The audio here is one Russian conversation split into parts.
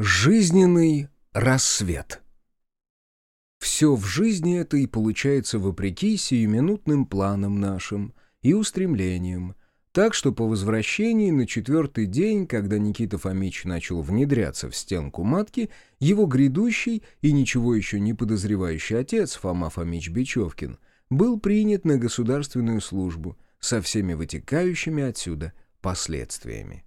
Жизненный рассвет. Все в жизни это и получается вопреки сиюминутным планам нашим и устремлениям, так что по возвращении на четвертый день, когда Никита Фомич начал внедряться в стенку матки, его грядущий и ничего еще не подозревающий отец Фома Фомич Бечевкин был принят на государственную службу со всеми вытекающими отсюда последствиями.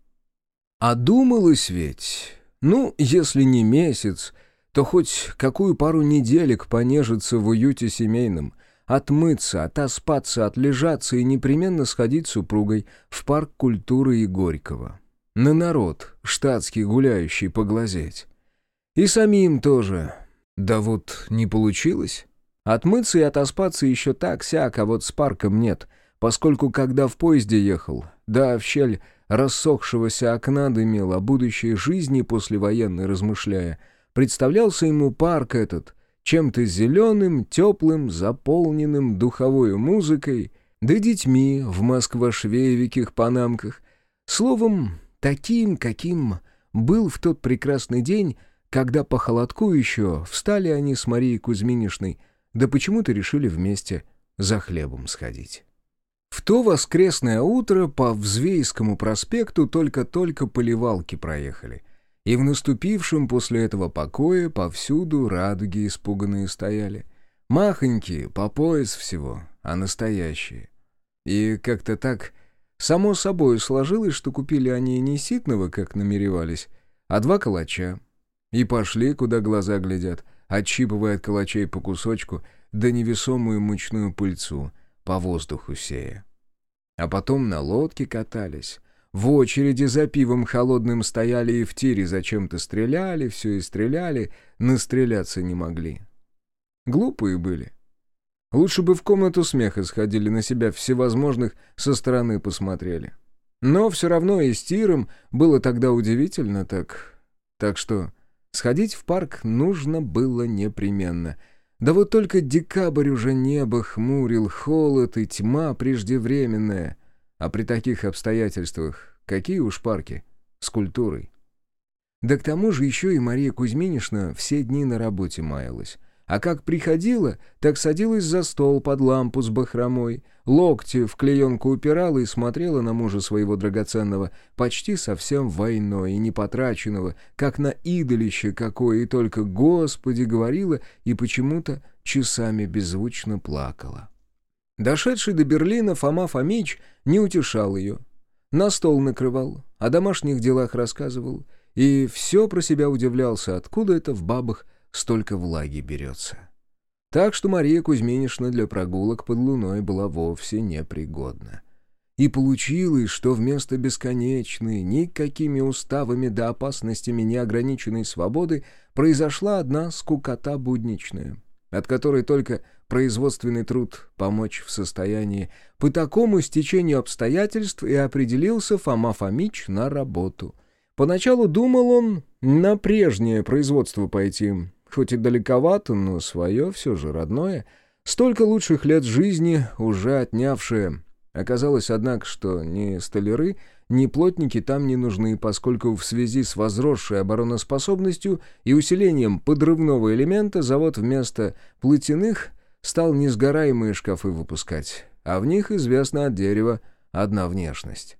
А думалось ведь... Ну, если не месяц, то хоть какую пару неделек понежиться в уюте семейном, отмыться, отоспаться, отлежаться и непременно сходить с супругой в парк культуры и Горького. На народ, штатский гуляющий, поглазеть. И самим тоже. Да вот не получилось. Отмыться и отоспаться еще так-сяк, а вот с парком нет, поскольку когда в поезде ехал, да в щель рассохшегося окна дымел, о будущей жизни послевоенной размышляя, представлялся ему парк этот чем-то зеленым, теплым, заполненным духовой музыкой, да детьми в москва-швеевиких панамках. Словом, таким, каким был в тот прекрасный день, когда по холодку еще встали они с Марией Кузьминишной, да почему-то решили вместе за хлебом сходить. В то воскресное утро по Взвейскому проспекту только-только поливалки проехали, и в наступившем после этого покое повсюду радуги испуганные стояли. Махонькие, по пояс всего, а настоящие. И как-то так само собой сложилось, что купили они не ситного, как намеревались, а два калача. И пошли, куда глаза глядят, отщипывая от калачей по кусочку, да невесомую мучную пыльцу — по воздуху сея. А потом на лодке катались, в очереди за пивом холодным стояли и в тире зачем-то стреляли, все и стреляли, настреляться не могли. Глупые были. Лучше бы в комнату смеха сходили, на себя всевозможных со стороны посмотрели. Но все равно и с тиром было тогда удивительно так. Так что сходить в парк нужно было непременно — да вот только декабрь уже небо хмурил, холод и тьма преждевременная. А при таких обстоятельствах какие уж парки с культурой. Да к тому же еще и Мария Кузьминишна все дни на работе маялась. А как приходила, так садилась за стол под лампу с бахромой, локти в клеенку упирала и смотрела на мужа своего драгоценного, почти совсем войной и непотраченного, как на идолище какое, и только «Господи» говорила и почему-то часами беззвучно плакала. Дошедший до Берлина Фома Фомич не утешал ее. На стол накрывал, о домашних делах рассказывал, и все про себя удивлялся, откуда это в бабах столько влаги берется. Так что Мария Кузьминишна для прогулок под луной была вовсе непригодна. И получилось, что вместо бесконечной, никакими уставами да опасностями неограниченной свободы произошла одна скукота будничная, от которой только производственный труд помочь в состоянии. По такому стечению обстоятельств и определился Фома Фомич на работу. Поначалу думал он на прежнее производство пойти, Хоть и далековато, но свое все же родное. Столько лучших лет жизни, уже отнявшие. Оказалось, однако, что ни столяры, ни плотники там не нужны, поскольку в связи с возросшей обороноспособностью и усилением подрывного элемента завод вместо платяных стал несгораемые шкафы выпускать, а в них, известно от дерева, одна внешность.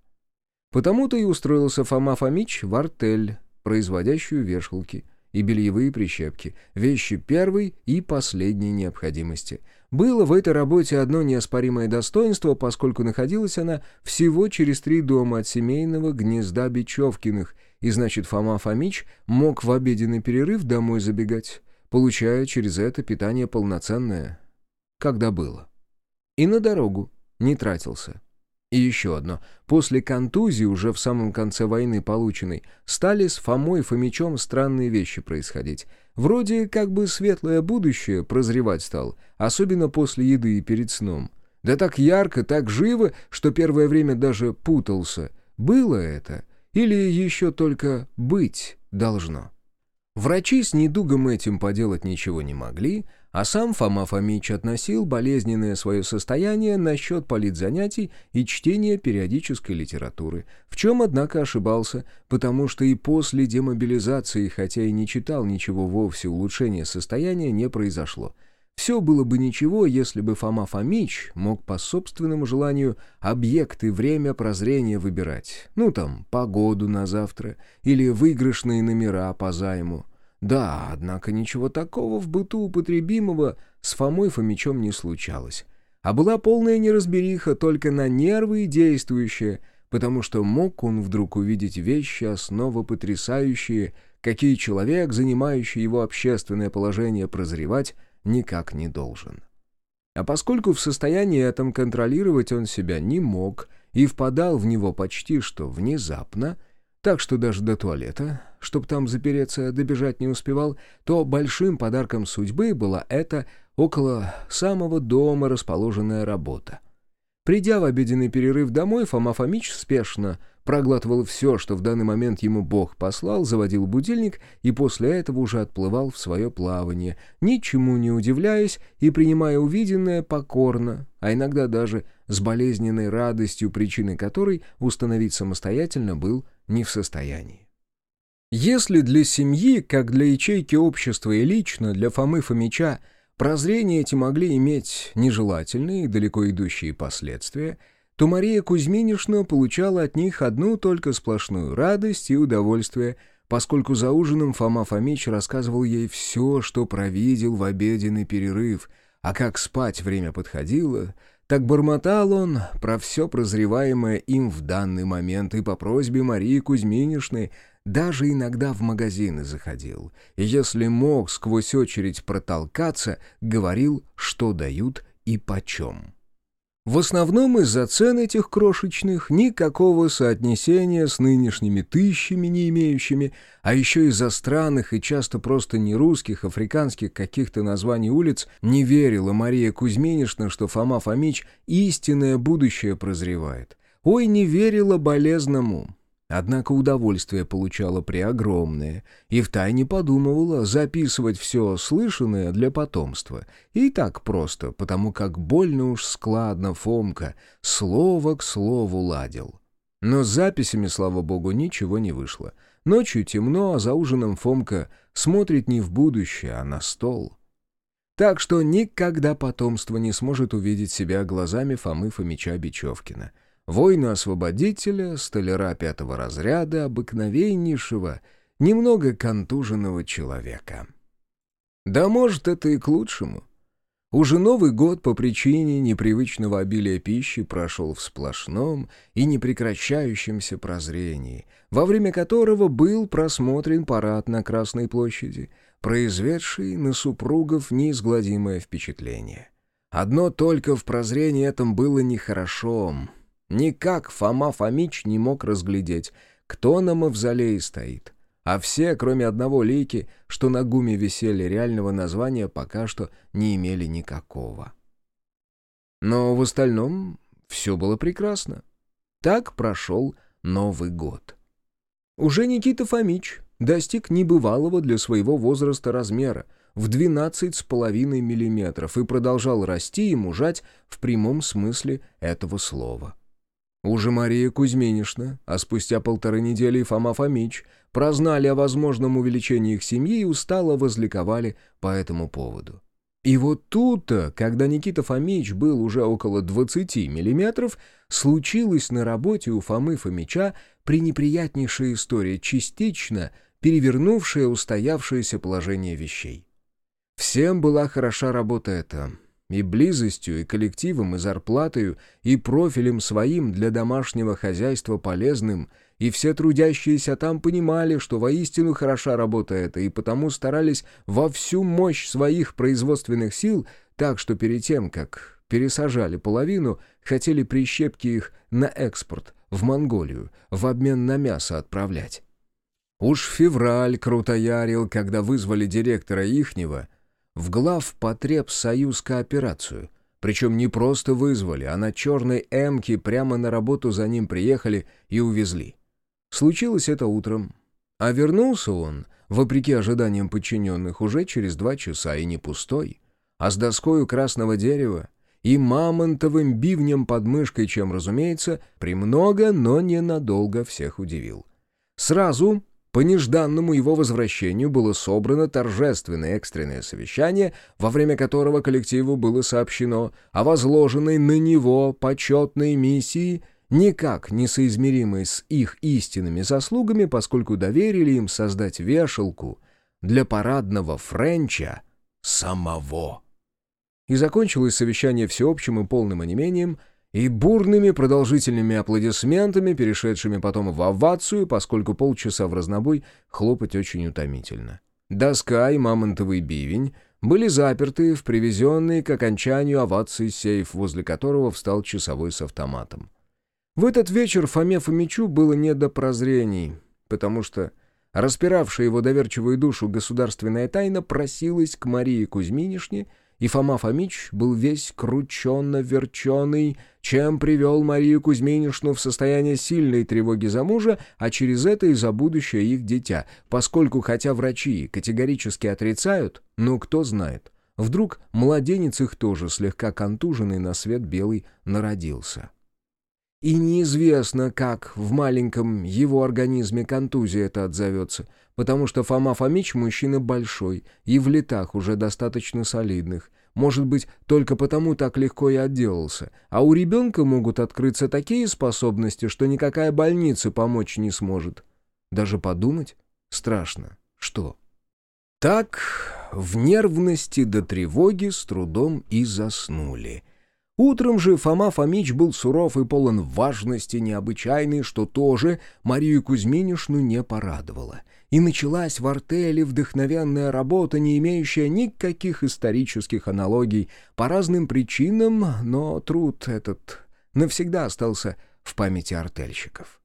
Потому-то и устроился Фома Фомич в артель, производящую вешалки – и бельевые прищепки, вещи первой и последней необходимости. Было в этой работе одно неоспоримое достоинство, поскольку находилась она всего через три дома от семейного гнезда Бечевкиных, и значит Фома Фомич мог в обеденный перерыв домой забегать, получая через это питание полноценное, когда было. И на дорогу не тратился. И еще одно. После контузии, уже в самом конце войны полученной, стали с Фомой Фомичом странные вещи происходить. Вроде как бы светлое будущее прозревать стал, особенно после еды и перед сном. Да так ярко, так живо, что первое время даже путался. Было это или еще только быть должно? Врачи с недугом этим поделать ничего не могли, а сам Фома Фомич относил болезненное свое состояние насчет политзанятий и чтения периодической литературы, в чем, однако, ошибался, потому что и после демобилизации, хотя и не читал ничего вовсе, улучшения состояния не произошло. Все было бы ничего, если бы Фома Фомич мог по собственному желанию объект и время прозрения выбирать. Ну там, погоду на завтра или выигрышные номера по займу. Да, однако ничего такого в быту употребимого с Фомой Фомичом не случалось. А была полная неразбериха только на нервы действующая, потому что мог он вдруг увидеть вещи основа потрясающие, какие человек, занимающий его общественное положение, прозревать никак не должен. А поскольку в состоянии этом контролировать он себя не мог и впадал в него почти что внезапно, так что даже до туалета, чтобы там запереться, добежать не успевал, то большим подарком судьбы была эта около самого дома расположенная работа. Придя в обеденный перерыв домой, Фома Фомич спешно проглатывал все, что в данный момент ему Бог послал, заводил будильник и после этого уже отплывал в свое плавание, ничему не удивляясь и принимая увиденное покорно, а иногда даже с болезненной радостью, причиной которой установить самостоятельно был не в состоянии. Если для семьи, как для ячейки общества и лично для Фомы Фомича, прозрения эти могли иметь нежелательные и далеко идущие последствия, то Мария Кузьминишна получала от них одну только сплошную радость и удовольствие, поскольку за ужином Фома Фомич рассказывал ей все, что провидел в обеденный перерыв, а как спать время подходило — так бормотал он про все прозреваемое им в данный момент и по просьбе Марии Кузьминишны даже иногда в магазины заходил, и если мог сквозь очередь протолкаться, говорил, что дают и почем. В основном из-за цен этих крошечных никакого соотнесения с нынешними тысячами не имеющими, а еще из-за странных и часто просто не русских, африканских каких-то названий улиц не верила Мария Кузьминишна, что Фома Фомич истинное будущее прозревает. Ой, не верила болезному. Однако удовольствие получала преогромное и втайне подумывала записывать все слышанное для потомства. И так просто, потому как больно уж складно Фомка слово к слову ладил. Но с записями, слава богу, ничего не вышло. Ночью темно, а за ужином Фомка смотрит не в будущее, а на стол. Так что никогда потомство не сможет увидеть себя глазами Фомы Фомича Бечевкина — воина-освободителя, столяра пятого разряда, обыкновеннейшего, немного контуженного человека. Да может, это и к лучшему. Уже Новый год по причине непривычного обилия пищи прошел в сплошном и непрекращающемся прозрении, во время которого был просмотрен парад на Красной площади, произведший на супругов неизгладимое впечатление. Одно только в прозрении этом было нехорошо, Никак Фома Фомич не мог разглядеть, кто на мавзолее стоит. А все, кроме одного лейки, что на гуме висели реального названия, пока что не имели никакого. Но в остальном все было прекрасно. Так прошел Новый год. Уже Никита Фомич достиг небывалого для своего возраста размера в 12,5 миллиметров и продолжал расти и мужать в прямом смысле этого слова. Уже Мария Кузьминишна, а спустя полторы недели и Фома Фомич прознали о возможном увеличении их семьи и устало возликовали по этому поводу. И вот тут-то, когда Никита Фомич был уже около 20 миллиметров, случилась на работе у Фомы Фомича пренеприятнейшая история, частично перевернувшая устоявшееся положение вещей. Всем была хороша работа эта, и близостью, и коллективом, и зарплатою, и профилем своим для домашнего хозяйства полезным, и все трудящиеся там понимали, что воистину хороша работа эта, и потому старались во всю мощь своих производственных сил, так что перед тем, как пересажали половину, хотели прищепки их на экспорт, в Монголию, в обмен на мясо отправлять. Уж февраль крутоярил, когда вызвали директора ихнего — в глав потреб союз кооперацию. Причем не просто вызвали, а на черной «Эмке» прямо на работу за ним приехали и увезли. Случилось это утром. А вернулся он, вопреки ожиданиям подчиненных, уже через два часа и не пустой, а с доскою красного дерева и мамонтовым бивнем под мышкой, чем, разумеется, премного, но ненадолго всех удивил. Сразу по нежданному его возвращению было собрано торжественное экстренное совещание, во время которого коллективу было сообщено о возложенной на него почетной миссии, никак не соизмеримой с их истинными заслугами, поскольку доверили им создать вешалку для парадного Френча самого. И закончилось совещание всеобщим и полным онемением и бурными продолжительными аплодисментами, перешедшими потом в овацию, поскольку полчаса в разнобой хлопать очень утомительно. Доска и мамонтовый бивень были заперты в привезенный к окончанию овации сейф, возле которого встал часовой с автоматом. В этот вечер Фоме Фомичу было не до прозрений, потому что распиравшая его доверчивую душу государственная тайна просилась к Марии Кузьминишне, и Фома Фомич был весь крученно-верченый, чем привел Марию Кузьминишну в состояние сильной тревоги за мужа, а через это и за будущее их дитя, поскольку, хотя врачи категорически отрицают, но кто знает, вдруг младенец их тоже слегка контуженный на свет белый народился. И неизвестно, как в маленьком его организме контузия это отзовется, потому что Фома Фомич мужчина большой и в летах уже достаточно солидных. Может быть, только потому так легко и отделался. А у ребенка могут открыться такие способности, что никакая больница помочь не сможет. Даже подумать страшно. Что? Так в нервности до тревоги с трудом и заснули. Утром же Фома Фомич был суров и полон важности необычайной, что тоже Марию Кузьминишну не порадовало. И началась в артели вдохновенная работа, не имеющая никаких исторических аналогий, по разным причинам, но труд этот навсегда остался в памяти артельщиков.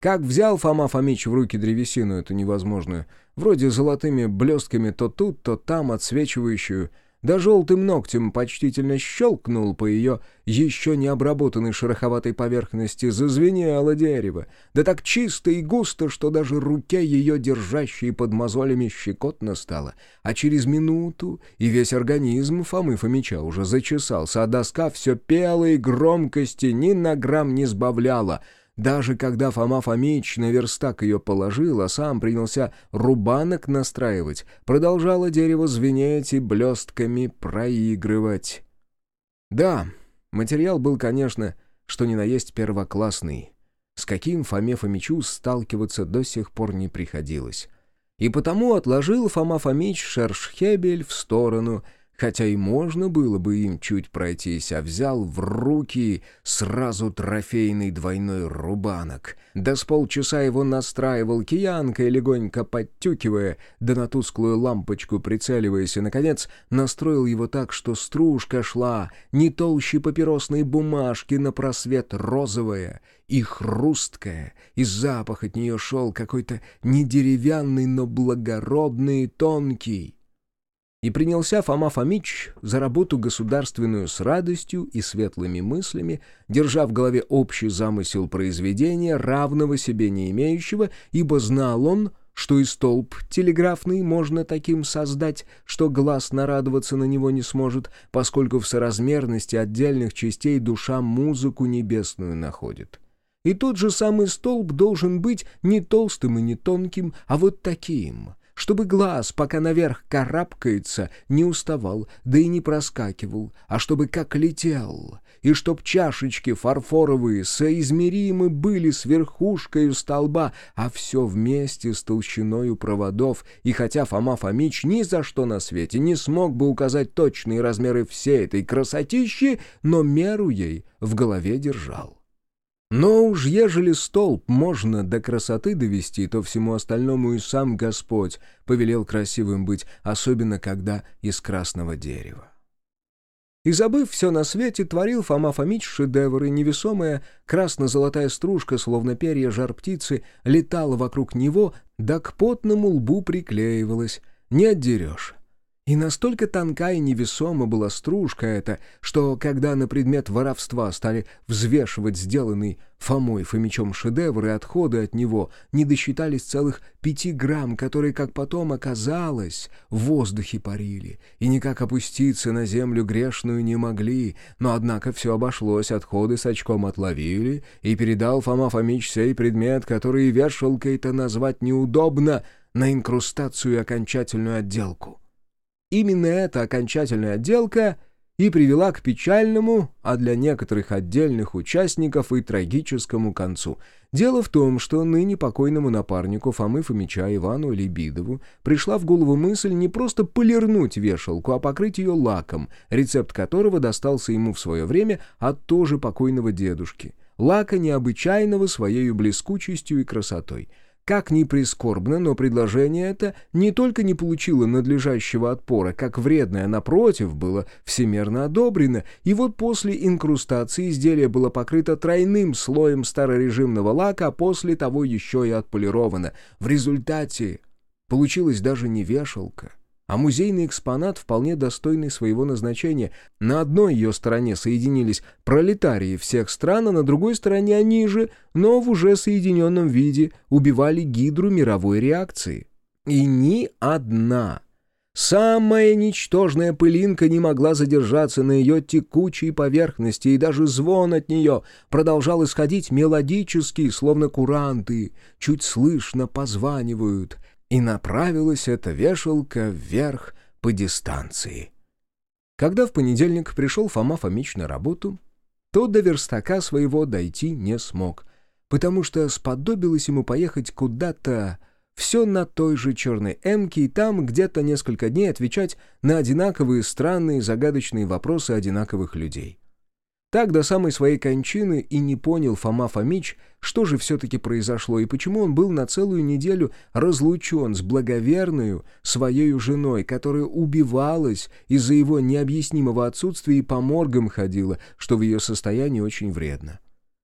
Как взял Фома Фомич в руки древесину эту невозможную, вроде золотыми блестками то тут, то там отсвечивающую, да желтым ногтем почтительно щелкнул по ее еще не обработанной шероховатой поверхности, зазвенело дерево, да так чисто и густо, что даже руке ее держащей под мозолями щекотно стало, а через минуту и весь организм Фомы Фомича уже зачесался, а доска все пела и громкости ни на грамм не сбавляла — даже когда Фома Фомич на верстак ее положил, а сам принялся рубанок настраивать, продолжало дерево звенеть и блестками проигрывать. Да, материал был, конечно, что ни на есть первоклассный, с каким Фоме Фомичу сталкиваться до сих пор не приходилось. И потому отложил Фома Фомич шершхебель в сторону — хотя и можно было бы им чуть пройтись, а взял в руки сразу трофейный двойной рубанок. Да с полчаса его настраивал киянкой, легонько подтюкивая, да на тусклую лампочку прицеливаясь, и, наконец, настроил его так, что стружка шла не толще папиросной бумажки на просвет розовая и хрусткая, и запах от нее шел какой-то не деревянный, но благородный и тонкий. И принялся Фома Фомич за работу государственную с радостью и светлыми мыслями, держа в голове общий замысел произведения, равного себе не имеющего, ибо знал он, что и столб телеграфный можно таким создать, что глаз нарадоваться на него не сможет, поскольку в соразмерности отдельных частей душа музыку небесную находит. И тот же самый столб должен быть не толстым и не тонким, а вот таким — чтобы глаз, пока наверх карабкается, не уставал, да и не проскакивал, а чтобы как летел, и чтоб чашечки фарфоровые соизмеримы были с верхушкой столба, а все вместе с толщиною проводов, и хотя Фома Фомич ни за что на свете не смог бы указать точные размеры всей этой красотищи, но меру ей в голове держал. Но уж ежели столб можно до красоты довести, то всему остальному и сам Господь повелел красивым быть, особенно когда из красного дерева. И забыв все на свете, творил Фома Фомич шедевры, невесомая красно-золотая стружка, словно перья жар-птицы, летала вокруг него, да к потному лбу приклеивалась, не отдерешь. И настолько тонка и невесома была стружка эта, что когда на предмет воровства стали взвешивать сделанный Фомой Фомичом шедевр и отходы от него, не досчитались целых пяти грамм, которые, как потом оказалось, в воздухе парили, и никак опуститься на землю грешную не могли, но однако все обошлось, отходы с очком отловили, и передал Фома Фомич сей предмет, который вешалкой-то назвать неудобно, на инкрустацию и окончательную отделку. Именно эта окончательная отделка и привела к печальному, а для некоторых отдельных участников и трагическому концу. Дело в том, что ныне покойному напарнику Фомы Фомича Ивану Лебидову пришла в голову мысль не просто полирнуть вешалку, а покрыть ее лаком, рецепт которого достался ему в свое время от тоже покойного дедушки. Лака необычайного своей блескучестью и красотой — как ни прискорбно, но предложение это не только не получило надлежащего отпора, как вредное, напротив, было всемерно одобрено, и вот после инкрустации изделие было покрыто тройным слоем старорежимного лака, а после того еще и отполировано. В результате получилась даже не вешалка, а музейный экспонат, вполне достойный своего назначения. На одной ее стороне соединились пролетарии всех стран, а на другой стороне они же, но в уже соединенном виде, убивали гидру мировой реакции. И ни одна, самая ничтожная пылинка не могла задержаться на ее текучей поверхности, и даже звон от нее продолжал исходить мелодически, словно куранты, чуть слышно позванивают — и направилась эта вешалка вверх по дистанции. Когда в понедельник пришел Фома Фомич на работу, то до верстака своего дойти не смог, потому что сподобилось ему поехать куда-то все на той же черной эмке и там где-то несколько дней отвечать на одинаковые странные загадочные вопросы одинаковых людей. Так до самой своей кончины и не понял Фома Фомич, что же все-таки произошло и почему он был на целую неделю разлучен с благоверную своей женой, которая убивалась из-за его необъяснимого отсутствия и по моргам ходила, что в ее состоянии очень вредно.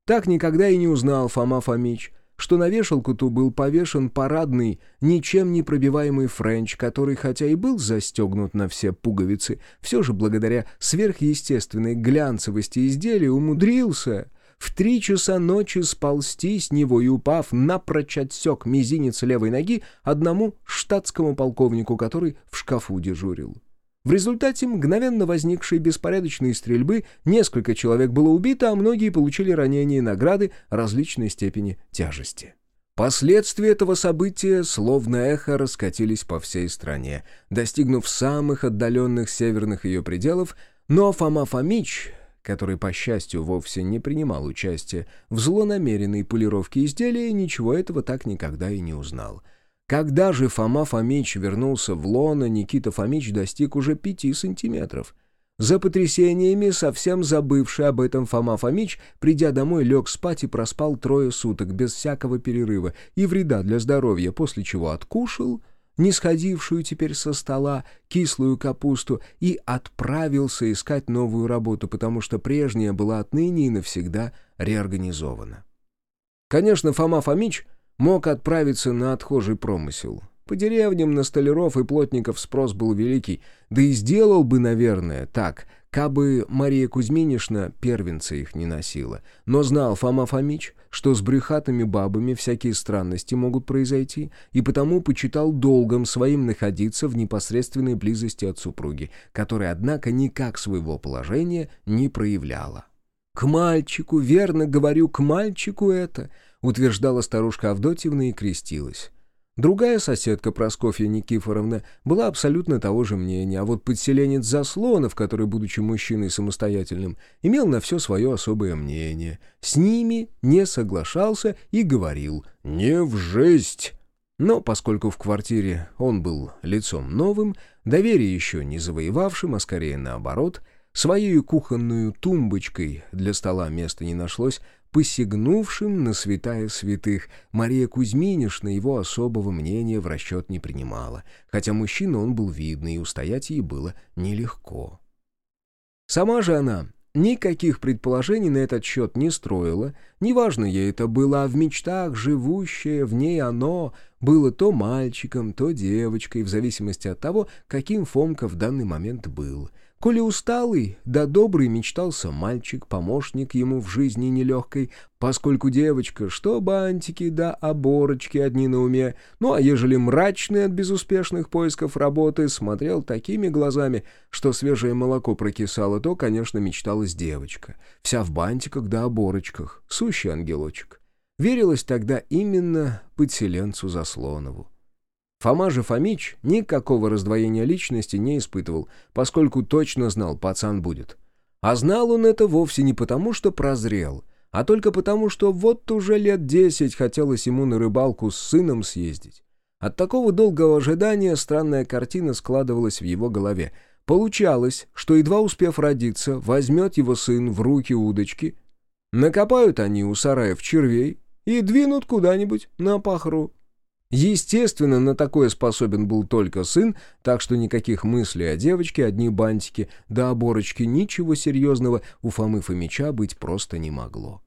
Так никогда и не узнал Фома Фомич, что на вешалку-то был повешен парадный, ничем не пробиваемый френч, который, хотя и был застегнут на все пуговицы, все же благодаря сверхъестественной глянцевости изделия умудрился в три часа ночи сползти с него и, упав, напрочь отсек мизинец левой ноги одному штатскому полковнику, который в шкафу дежурил. В результате мгновенно возникшей беспорядочной стрельбы несколько человек было убито, а многие получили ранения и награды различной степени тяжести. Последствия этого события, словно эхо, раскатились по всей стране, достигнув самых отдаленных северных ее пределов, но Фома Фомич, который, по счастью, вовсе не принимал участия в злонамеренной полировке изделия, ничего этого так никогда и не узнал — когда же Фома Фомич вернулся в лоно, Никита Фомич достиг уже пяти сантиметров. За потрясениями, совсем забывший об этом Фома Фомич, придя домой, лег спать и проспал трое суток без всякого перерыва и вреда для здоровья, после чего откушал, не сходившую теперь со стола, кислую капусту, и отправился искать новую работу, потому что прежняя была отныне и навсегда реорганизована. Конечно, Фома Фомич — мог отправиться на отхожий промысел. По деревням на столяров и плотников спрос был великий, да и сделал бы, наверное, так, кабы Мария Кузьминишна первенца их не носила. Но знал Фома Фомич, что с брюхатыми бабами всякие странности могут произойти, и потому почитал долгом своим находиться в непосредственной близости от супруги, которая, однако, никак своего положения не проявляла. «К мальчику, верно говорю, к мальчику это!» Утверждала старушка Авдотьевна и крестилась. Другая соседка, Проскофья Никифоровна, была абсолютно того же мнения, а вот подселенец Заслонов, который, будучи мужчиной самостоятельным, имел на все свое особое мнение, с ними не соглашался и говорил «не в жесть». Но поскольку в квартире он был лицом новым, доверие еще не завоевавшим, а скорее наоборот, своей кухонную тумбочкой для стола места не нашлось, посягнувшим на святая святых, Мария Кузьминишна его особого мнения в расчет не принимала, хотя мужчина он был видный, и устоять ей было нелегко. Сама же она никаких предположений на этот счет не строила, неважно ей это было, а в мечтах живущее в ней оно было то мальчиком, то девочкой, в зависимости от того, каким Фомка в данный момент был. Коли усталый, да добрый мечтался мальчик, помощник ему в жизни нелегкой, поскольку девочка, что бантики да оборочки одни на уме, ну а ежели мрачный от безуспешных поисков работы, смотрел такими глазами, что свежее молоко прокисало, то, конечно, мечталась девочка, вся в бантиках да оборочках, сущий ангелочек. Верилось тогда именно подселенцу Заслонову. Фома же Фомич никакого раздвоения личности не испытывал, поскольку точно знал, пацан будет. А знал он это вовсе не потому, что прозрел, а только потому, что вот уже лет десять хотелось ему на рыбалку с сыном съездить. От такого долгого ожидания странная картина складывалась в его голове. Получалось, что, едва успев родиться, возьмет его сын в руки удочки, накопают они у сараев червей и двинут куда-нибудь на пахру. Естественно, на такое способен был только сын, так что никаких мыслей о девочке, одни бантики, да оборочки, ничего серьезного у Фомы Фомича быть просто не могло.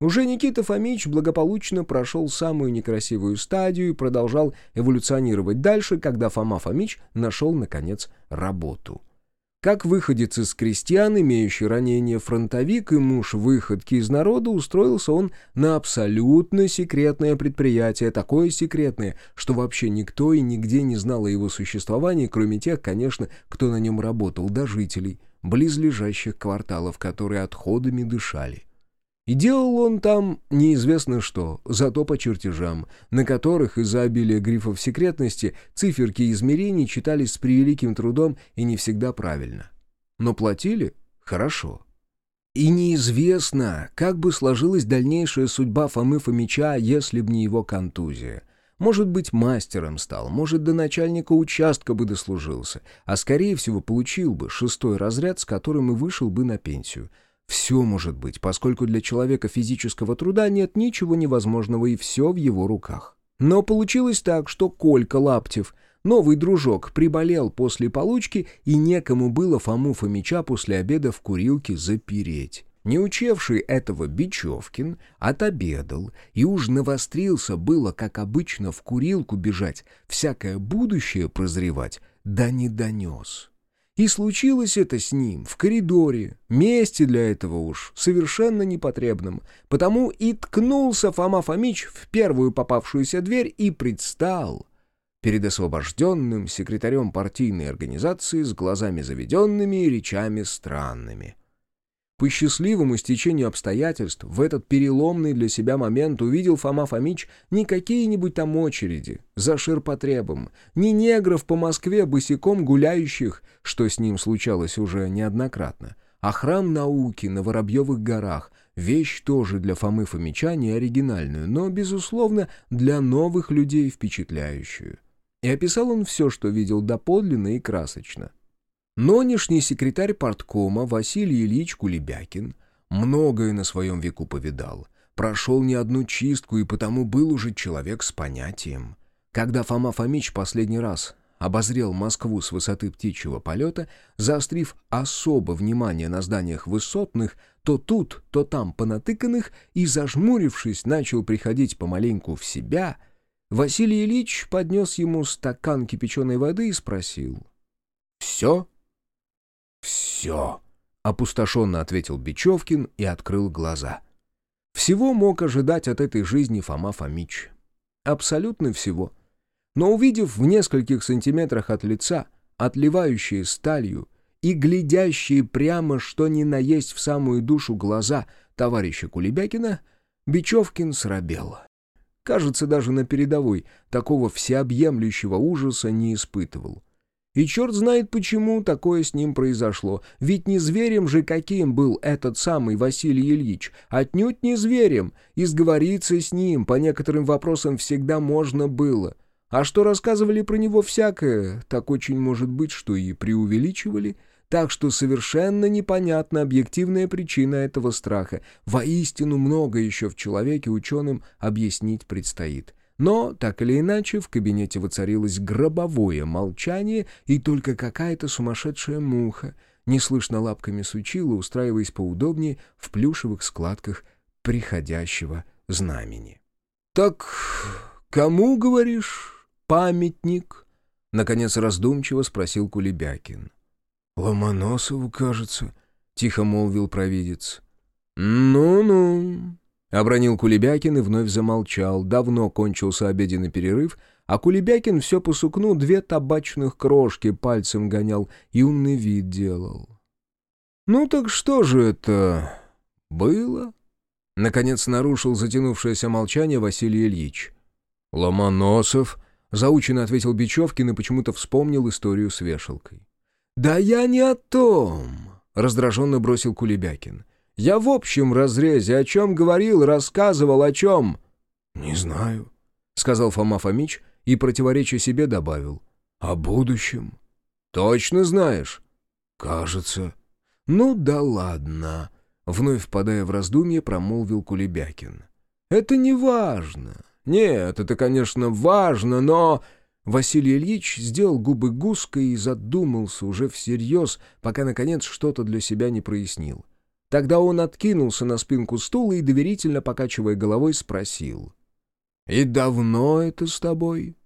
Уже Никита Фомич благополучно прошел самую некрасивую стадию и продолжал эволюционировать дальше, когда Фома Фомич нашел, наконец, работу — как выходец из крестьян, имеющий ранение фронтовик и муж выходки из народа, устроился он на абсолютно секретное предприятие, такое секретное, что вообще никто и нигде не знал о его существовании, кроме тех, конечно, кто на нем работал, до жителей близлежащих кварталов, которые отходами дышали. И делал он там неизвестно что, зато по чертежам, на которых из-за обилия грифов секретности циферки измерений читались с превеликим трудом и не всегда правильно. Но платили хорошо. И неизвестно, как бы сложилась дальнейшая судьба Фомы Фомича, если б не его контузия. Может быть, мастером стал, может, до начальника участка бы дослужился, а скорее всего получил бы шестой разряд, с которым и вышел бы на пенсию — все может быть, поскольку для человека физического труда нет ничего невозможного и все в его руках. Но получилось так, что Колька Лаптев, новый дружок, приболел после получки, и некому было Фому Фомича после обеда в курилке запереть. Не учевший этого Бичевкин отобедал и уж навострился было, как обычно, в курилку бежать, всякое будущее прозревать, да не донес. И случилось это с ним в коридоре, месте для этого уж совершенно непотребном. Потому и ткнулся Фома Фомич в первую попавшуюся дверь и предстал перед освобожденным секретарем партийной организации с глазами заведенными и речами странными. По счастливому стечению обстоятельств в этот переломный для себя момент увидел Фома Фомич не какие-нибудь там очереди за ширпотребом, не негров по Москве босиком гуляющих, что с ним случалось уже неоднократно, а храм науки на Воробьевых горах, вещь тоже для Фомы Фомича не оригинальную, но, безусловно, для новых людей впечатляющую. И описал он все, что видел доподлинно и красочно. Нонешний секретарь парткома Василий Ильич Кулебякин многое на своем веку повидал, прошел не одну чистку и потому был уже человек с понятием. Когда Фома Фомич последний раз обозрел Москву с высоты птичьего полета, заострив особо внимание на зданиях высотных, то тут, то там понатыканных, и, зажмурившись, начал приходить помаленьку в себя, Василий Ильич поднес ему стакан кипяченой воды и спросил. «Все?» «Все», — опустошенно ответил Бечевкин и открыл глаза. Всего мог ожидать от этой жизни Фома Фомич. Абсолютно всего. Но увидев в нескольких сантиметрах от лица, отливающие сталью и глядящие прямо, что ни на есть в самую душу глаза товарища Кулебякина, Бечевкин срабел. Кажется, даже на передовой такого всеобъемлющего ужаса не испытывал. И черт знает почему такое с ним произошло. Ведь не зверем же каким был этот самый Василий Ильич. Отнюдь не зверем. И сговориться с ним по некоторым вопросам всегда можно было. А что рассказывали про него всякое, так очень может быть, что и преувеличивали. Так что совершенно непонятна объективная причина этого страха. Воистину много еще в человеке ученым объяснить предстоит. Но, так или иначе, в кабинете воцарилось гробовое молчание, и только какая-то сумасшедшая муха неслышно лапками сучила, устраиваясь поудобнее в плюшевых складках приходящего знамени. «Так кому, говоришь, памятник?» Наконец раздумчиво спросил Кулебякин. «Ломоносову, кажется», — тихо молвил провидец. «Ну-ну», — обронил Кулебякин и вновь замолчал. Давно кончился обеденный перерыв, а Кулебякин все по сукну две табачных крошки пальцем гонял и умный вид делал. «Ну так что же это было?» Наконец нарушил затянувшееся молчание Василий Ильич. «Ломоносов», — заученно ответил Бечевкин и почему-то вспомнил историю с вешалкой. «Да я не о том», — раздраженно бросил Кулебякин. «Я в общем разрезе о чем говорил, рассказывал, о чем?» «Не знаю», — сказал Фома Фомич и, противоречия себе, добавил. «О будущем». «Точно знаешь?» «Кажется». «Ну да ладно», — вновь впадая в раздумье, промолвил Кулебякин. «Это не важно. Нет, это, конечно, важно, но...» Василий Ильич сделал губы гуской и задумался уже всерьез, пока, наконец, что-то для себя не прояснил. Тогда он откинулся на спинку стула и, доверительно покачивая головой, спросил. «И давно это с тобой?»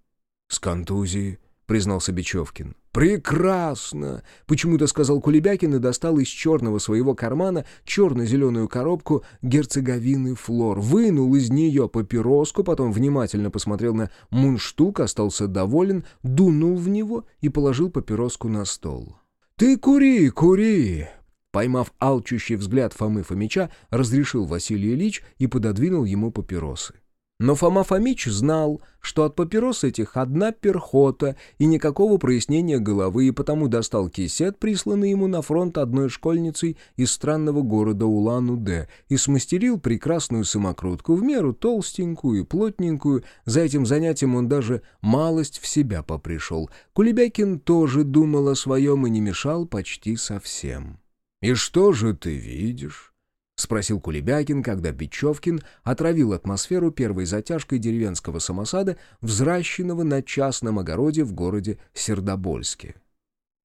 «С контузией», — признался Бечевкин. «Прекрасно!» — почему-то сказал Кулебякин и достал из черного своего кармана черно-зеленую коробку герцеговины флор, вынул из нее папироску, потом внимательно посмотрел на мундштук, остался доволен, дунул в него и положил папироску на стол. «Ты кури, кури!» Поймав алчущий взгляд Фомы Фомича, разрешил Василий Ильич и пододвинул ему папиросы. Но Фома Фомич знал, что от папирос этих одна перхота и никакого прояснения головы, и потому достал кисет, присланный ему на фронт одной школьницей из странного города Улан-Удэ, и смастерил прекрасную самокрутку, в меру толстенькую и плотненькую. За этим занятием он даже малость в себя попришел. Кулебякин тоже думал о своем и не мешал почти совсем. «И что же ты видишь?» — спросил Кулебякин, когда Бечевкин отравил атмосферу первой затяжкой деревенского самосада, взращенного на частном огороде в городе Сердобольске.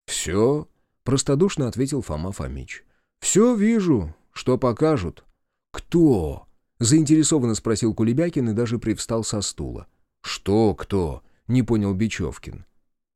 «Все», — простодушно ответил Фома Фомич. «Все вижу. Что покажут?» «Кто?» — заинтересованно спросил Кулебякин и даже привстал со стула. «Что кто?» — не понял Бечевкин.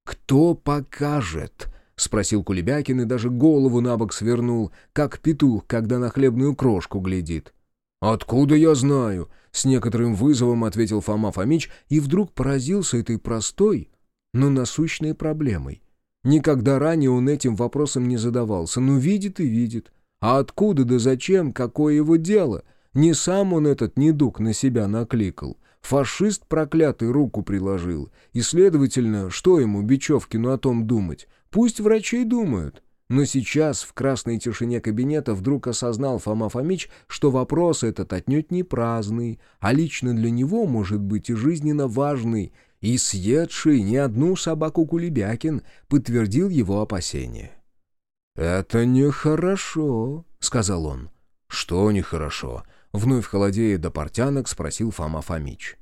«Кто покажет?» — спросил Кулебякин и даже голову на бок свернул, как петух, когда на хлебную крошку глядит. «Откуда я знаю?» — с некоторым вызовом ответил Фома Фомич и вдруг поразился этой простой, но насущной проблемой. Никогда ранее он этим вопросом не задавался. Ну, видит и видит. А откуда да зачем, какое его дело? Не сам он этот недуг на себя накликал. Фашист проклятый руку приложил. И, следовательно, что ему, Бечевкину, о том думать? Пусть врачи думают. Но сейчас в красной тишине кабинета вдруг осознал Фома Фомич, что вопрос этот отнюдь не праздный, а лично для него может быть и жизненно важный, и съедший не одну собаку Кулебякин подтвердил его опасения. «Это нехорошо», — сказал он. «Что нехорошо?» — вновь холодея до портянок спросил Фома Фомич.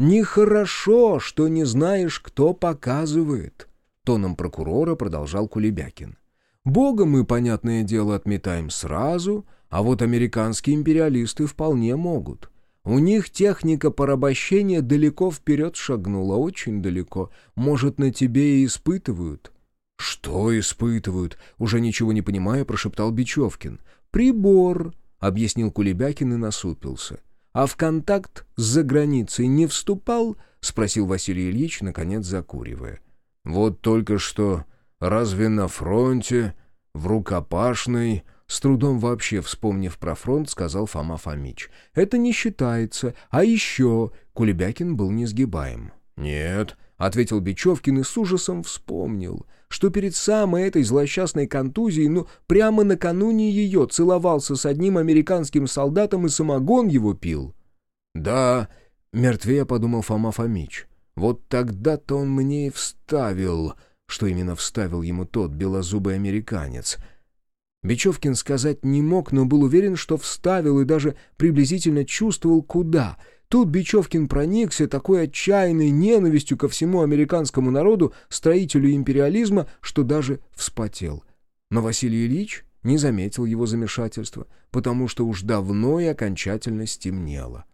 «Нехорошо, что не знаешь, кто показывает». Тоном прокурора продолжал Кулебякин. «Бога мы, понятное дело, отметаем сразу, а вот американские империалисты вполне могут. У них техника порабощения далеко вперед шагнула, очень далеко. Может, на тебе и испытывают». «Что испытывают?» — уже ничего не понимая, прошептал Бечевкин. «Прибор», — объяснил Кулебякин и насупился. «А в контакт с заграницей не вступал?» — спросил Василий Ильич, наконец закуривая. Вот только что разве на фронте, в рукопашной, с трудом вообще вспомнив про фронт, сказал Фома Фомич. «Это не считается. А еще...» Кулебякин был несгибаем. «Нет», — ответил Бечевкин и с ужасом вспомнил, что перед самой этой злосчастной контузией, ну, прямо накануне ее, целовался с одним американским солдатом и самогон его пил. «Да», — мертвее подумал Фома Фомич. Вот тогда-то он мне и вставил, что именно вставил ему тот белозубый американец. Бечевкин сказать не мог, но был уверен, что вставил и даже приблизительно чувствовал, куда. Тут Бечевкин проникся такой отчаянной ненавистью ко всему американскому народу, строителю империализма, что даже вспотел. Но Василий Ильич не заметил его замешательства, потому что уж давно и окончательно стемнело.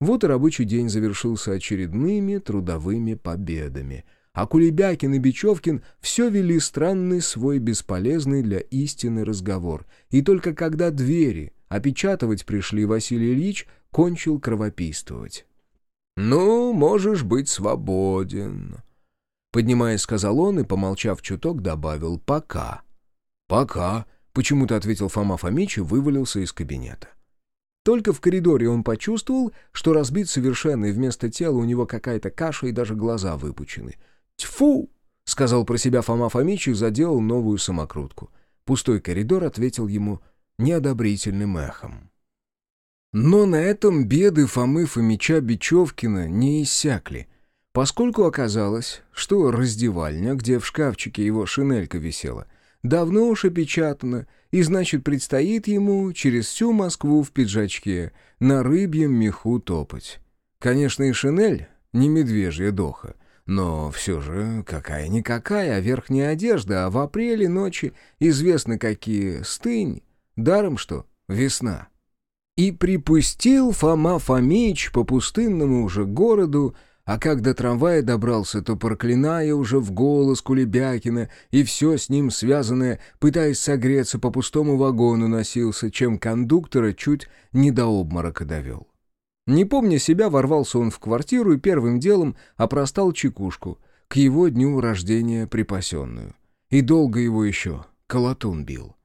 Вот и рабочий день завершился очередными трудовыми победами. А Кулебякин и Бечевкин все вели странный свой бесполезный для истины разговор. И только когда двери опечатывать пришли, Василий Ильич кончил кровопийствовать. «Ну, можешь быть свободен», — поднимаясь, сказал он и, помолчав чуток, добавил «пока». «Пока», — почему-то ответил Фома Фомич и вывалился из кабинета. Только в коридоре он почувствовал, что разбит совершенно, и вместо тела у него какая-то каша и даже глаза выпучены. «Тьфу!» — сказал про себя Фома Фомич и заделал новую самокрутку. Пустой коридор ответил ему неодобрительным эхом. Но на этом беды Фомы Фомича Бечевкина не иссякли, поскольку оказалось, что раздевальня, где в шкафчике его шинелька висела — давно уж опечатано, и значит предстоит ему через всю Москву в пиджачке на рыбьем меху топать. Конечно, и шинель не медвежья доха, но все же какая-никакая, а верхняя одежда, а в апреле ночи известно какие стынь, даром что весна. И припустил Фома Фомич по пустынному уже городу, а как до трамвая добрался, то, проклиная уже в голос Кулебякина и все с ним связанное, пытаясь согреться, по пустому вагону носился, чем кондуктора чуть не до обморока довел. Не помня себя, ворвался он в квартиру и первым делом опростал чекушку, к его дню рождения припасенную. И долго его еще колотун бил.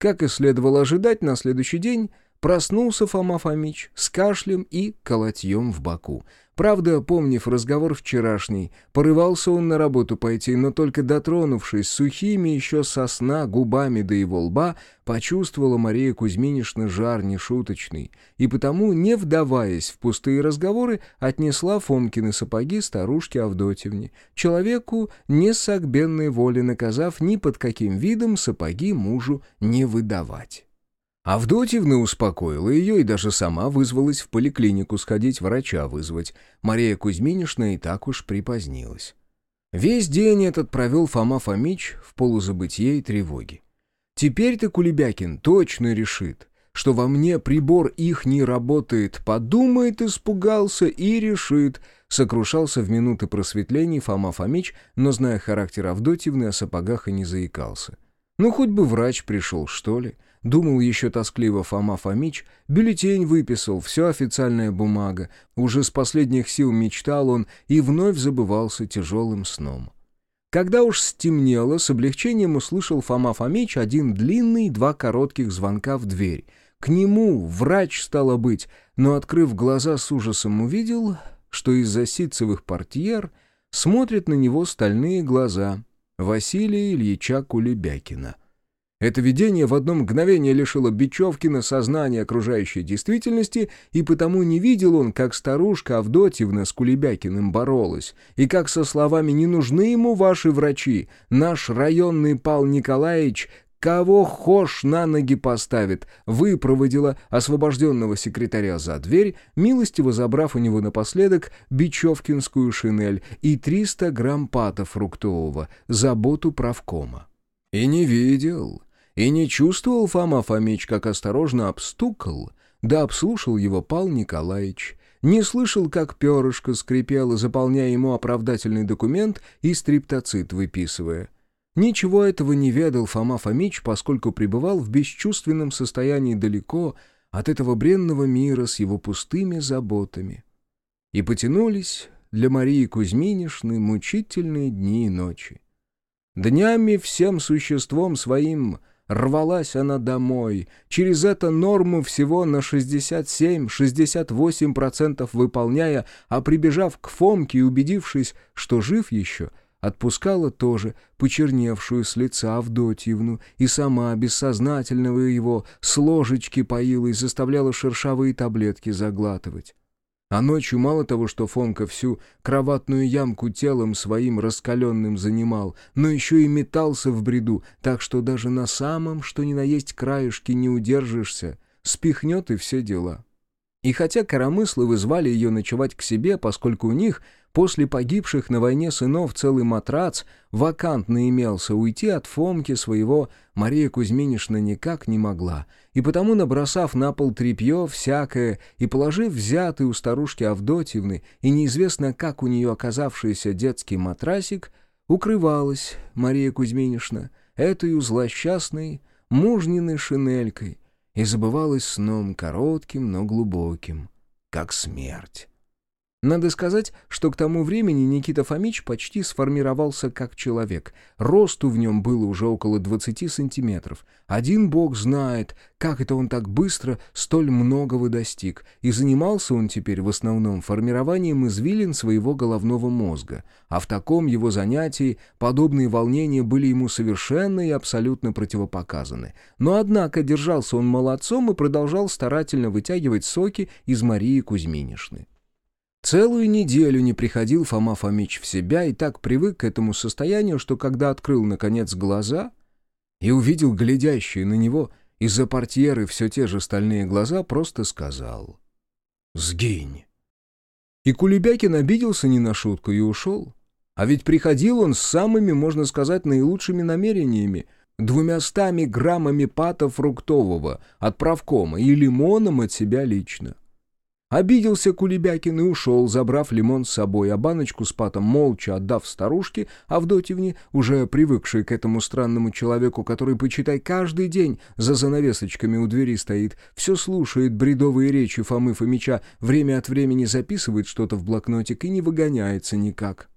Как и следовало ожидать, на следующий день проснулся Фома Фомич с кашлем и колотьем в боку — Правда, помнив разговор вчерашний, порывался он на работу пойти, но только дотронувшись сухими еще сосна губами до его лба, почувствовала Мария Кузьминишна жар нешуточный, и потому, не вдаваясь в пустые разговоры, отнесла Фомкины сапоги старушке Авдотьевне, человеку не согбенной воли наказав ни под каким видом сапоги мужу не выдавать. Авдотьевна успокоила ее и даже сама вызвалась в поликлинику сходить врача вызвать. Мария Кузьминишна и так уж припозднилась. Весь день этот провел Фома Фомич в полузабытье и тревоге. Теперь-то Кулебякин точно решит, что во мне прибор их не работает, подумает, испугался и решит. Сокрушался в минуты просветлений Фома Фомич, но, зная характер Авдотьевны, о сапогах и не заикался. Ну, хоть бы врач пришел, что ли. Думал еще тоскливо Фома Фомич, бюллетень выписал, все официальная бумага. Уже с последних сил мечтал он и вновь забывался тяжелым сном. Когда уж стемнело, с облегчением услышал Фома Фомич один длинный, два коротких звонка в дверь. К нему врач стало быть, но, открыв глаза, с ужасом увидел, что из-за ситцевых портьер смотрят на него стальные глаза Василия Ильича Кулебякина — это видение в одно мгновение лишило Бечевкина сознания окружающей действительности, и потому не видел он, как старушка Авдотьевна с Кулебякиным боролась, и как со словами «не нужны ему ваши врачи», наш районный Пал Николаевич кого хошь на ноги поставит, выпроводила освобожденного секретаря за дверь, милостиво забрав у него напоследок бечевкинскую шинель и 300 грамм пата фруктового, заботу правкома. И не видел, и не чувствовал Фома Фомич, как осторожно обстукал, да обслушал его Пал Николаевич, не слышал, как перышко скрипело, заполняя ему оправдательный документ и стриптоцит выписывая. Ничего этого не ведал Фома Фомич, поскольку пребывал в бесчувственном состоянии далеко от этого бренного мира с его пустыми заботами. И потянулись для Марии Кузьминишны мучительные дни и ночи. Днями всем существом своим — Рвалась она домой. Через это норму всего на 67-68% выполняя, а прибежав к Фомке и убедившись, что жив еще, отпускала тоже почерневшую с лица Авдотьевну и сама бессознательного его с ложечки поила и заставляла шершавые таблетки заглатывать. А ночью мало того, что Фомка всю кроватную ямку телом своим раскаленным занимал, но еще и метался в бреду, так что даже на самом, что ни на есть краешке, не удержишься, спихнет и все дела. И хотя Коромысловы звали ее ночевать к себе, поскольку у них, после погибших на войне сынов, целый матрац вакантно имелся, уйти от Фомки своего Мария Кузьминишна никак не могла, и потому, набросав на пол тряпье всякое и положив взятый у старушки Авдотьевны и неизвестно как у нее оказавшийся детский матрасик, укрывалась Мария Кузьминишна этой злосчастной мужниной шинелькой, и забывалась сном коротким, но глубоким, как смерть. Надо сказать, что к тому времени Никита Фомич почти сформировался как человек. Росту в нем было уже около 20 сантиметров. Один бог знает, как это он так быстро столь многого достиг. И занимался он теперь в основном формированием извилин своего головного мозга. А в таком его занятии подобные волнения были ему совершенно и абсолютно противопоказаны. Но однако держался он молодцом и продолжал старательно вытягивать соки из Марии Кузьминишны. Целую неделю не приходил Фома Фомич в себя и так привык к этому состоянию, что когда открыл, наконец, глаза и увидел глядящие на него из-за портьеры все те же стальные глаза, просто сказал «Сгинь». И Кулебякин обиделся не на шутку и ушел. А ведь приходил он с самыми, можно сказать, наилучшими намерениями, двумястами граммами пата фруктового от правкома и лимоном от себя лично. Обиделся Кулебякин и ушел, забрав лимон с собой, а баночку с патом молча отдав старушке Авдотьевне, уже привыкшей к этому странному человеку, который, почитай, каждый день за занавесочками у двери стоит, все слушает бредовые речи Фомы Фомича, время от времени записывает что-то в блокнотик и не выгоняется никак.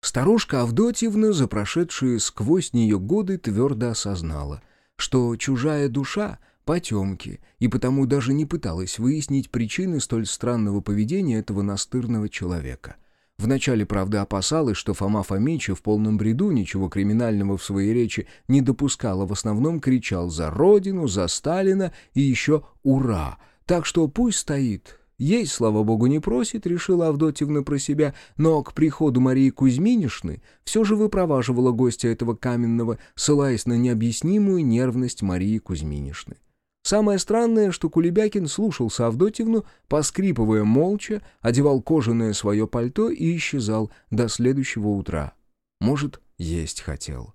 Старушка Авдотьевна, за прошедшие сквозь нее годы, твердо осознала, что чужая душа — потемки, и потому даже не пыталась выяснить причины столь странного поведения этого настырного человека. Вначале, правда, опасалась, что Фома Фомича в полном бреду ничего криминального в своей речи не допускал, а в основном кричал «За Родину! За Сталина!» и еще «Ура!». Так что пусть стоит, Ей, слава богу, не просит, решила Авдотьевна про себя, но к приходу Марии Кузьминишны все же выпроваживала гостя этого каменного, ссылаясь на необъяснимую нервность Марии Кузьминишны. Самое странное, что Кулебякин слушался Авдотьевну, поскрипывая молча, одевал кожаное свое пальто и исчезал до следующего утра. Может, есть хотел.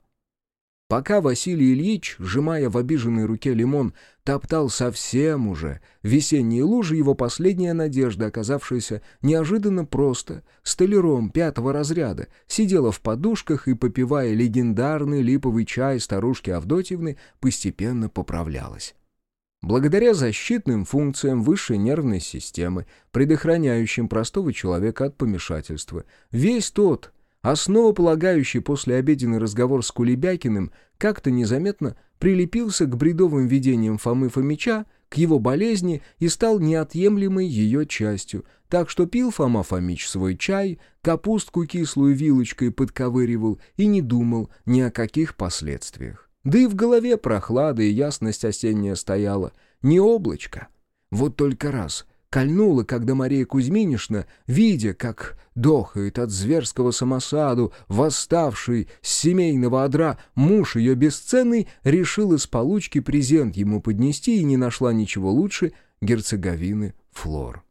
Пока Василий Ильич, сжимая в обиженной руке лимон, топтал совсем уже весенние лужи, его последняя надежда, оказавшаяся неожиданно просто, столяром пятого разряда, сидела в подушках и, попивая легендарный липовый чай старушки Авдотьевны, постепенно поправлялась. Благодаря защитным функциям высшей нервной системы, предохраняющим простого человека от помешательства, весь тот, основополагающий послеобеденный разговор с Кулебякиным, как-то незаметно прилепился к бредовым видениям Фомы Фомича, к его болезни и стал неотъемлемой ее частью, так что пил Фома Фомич свой чай, капустку кислую вилочкой подковыривал и не думал ни о каких последствиях. Да и в голове прохлада и ясность осенняя стояла. Не облачко. Вот только раз кольнуло, когда Мария Кузьминишна, видя, как дохает от зверского самосаду, восставший с семейного одра, муж ее бесценный, решил из получки презент ему поднести и не нашла ничего лучше герцоговины Флор.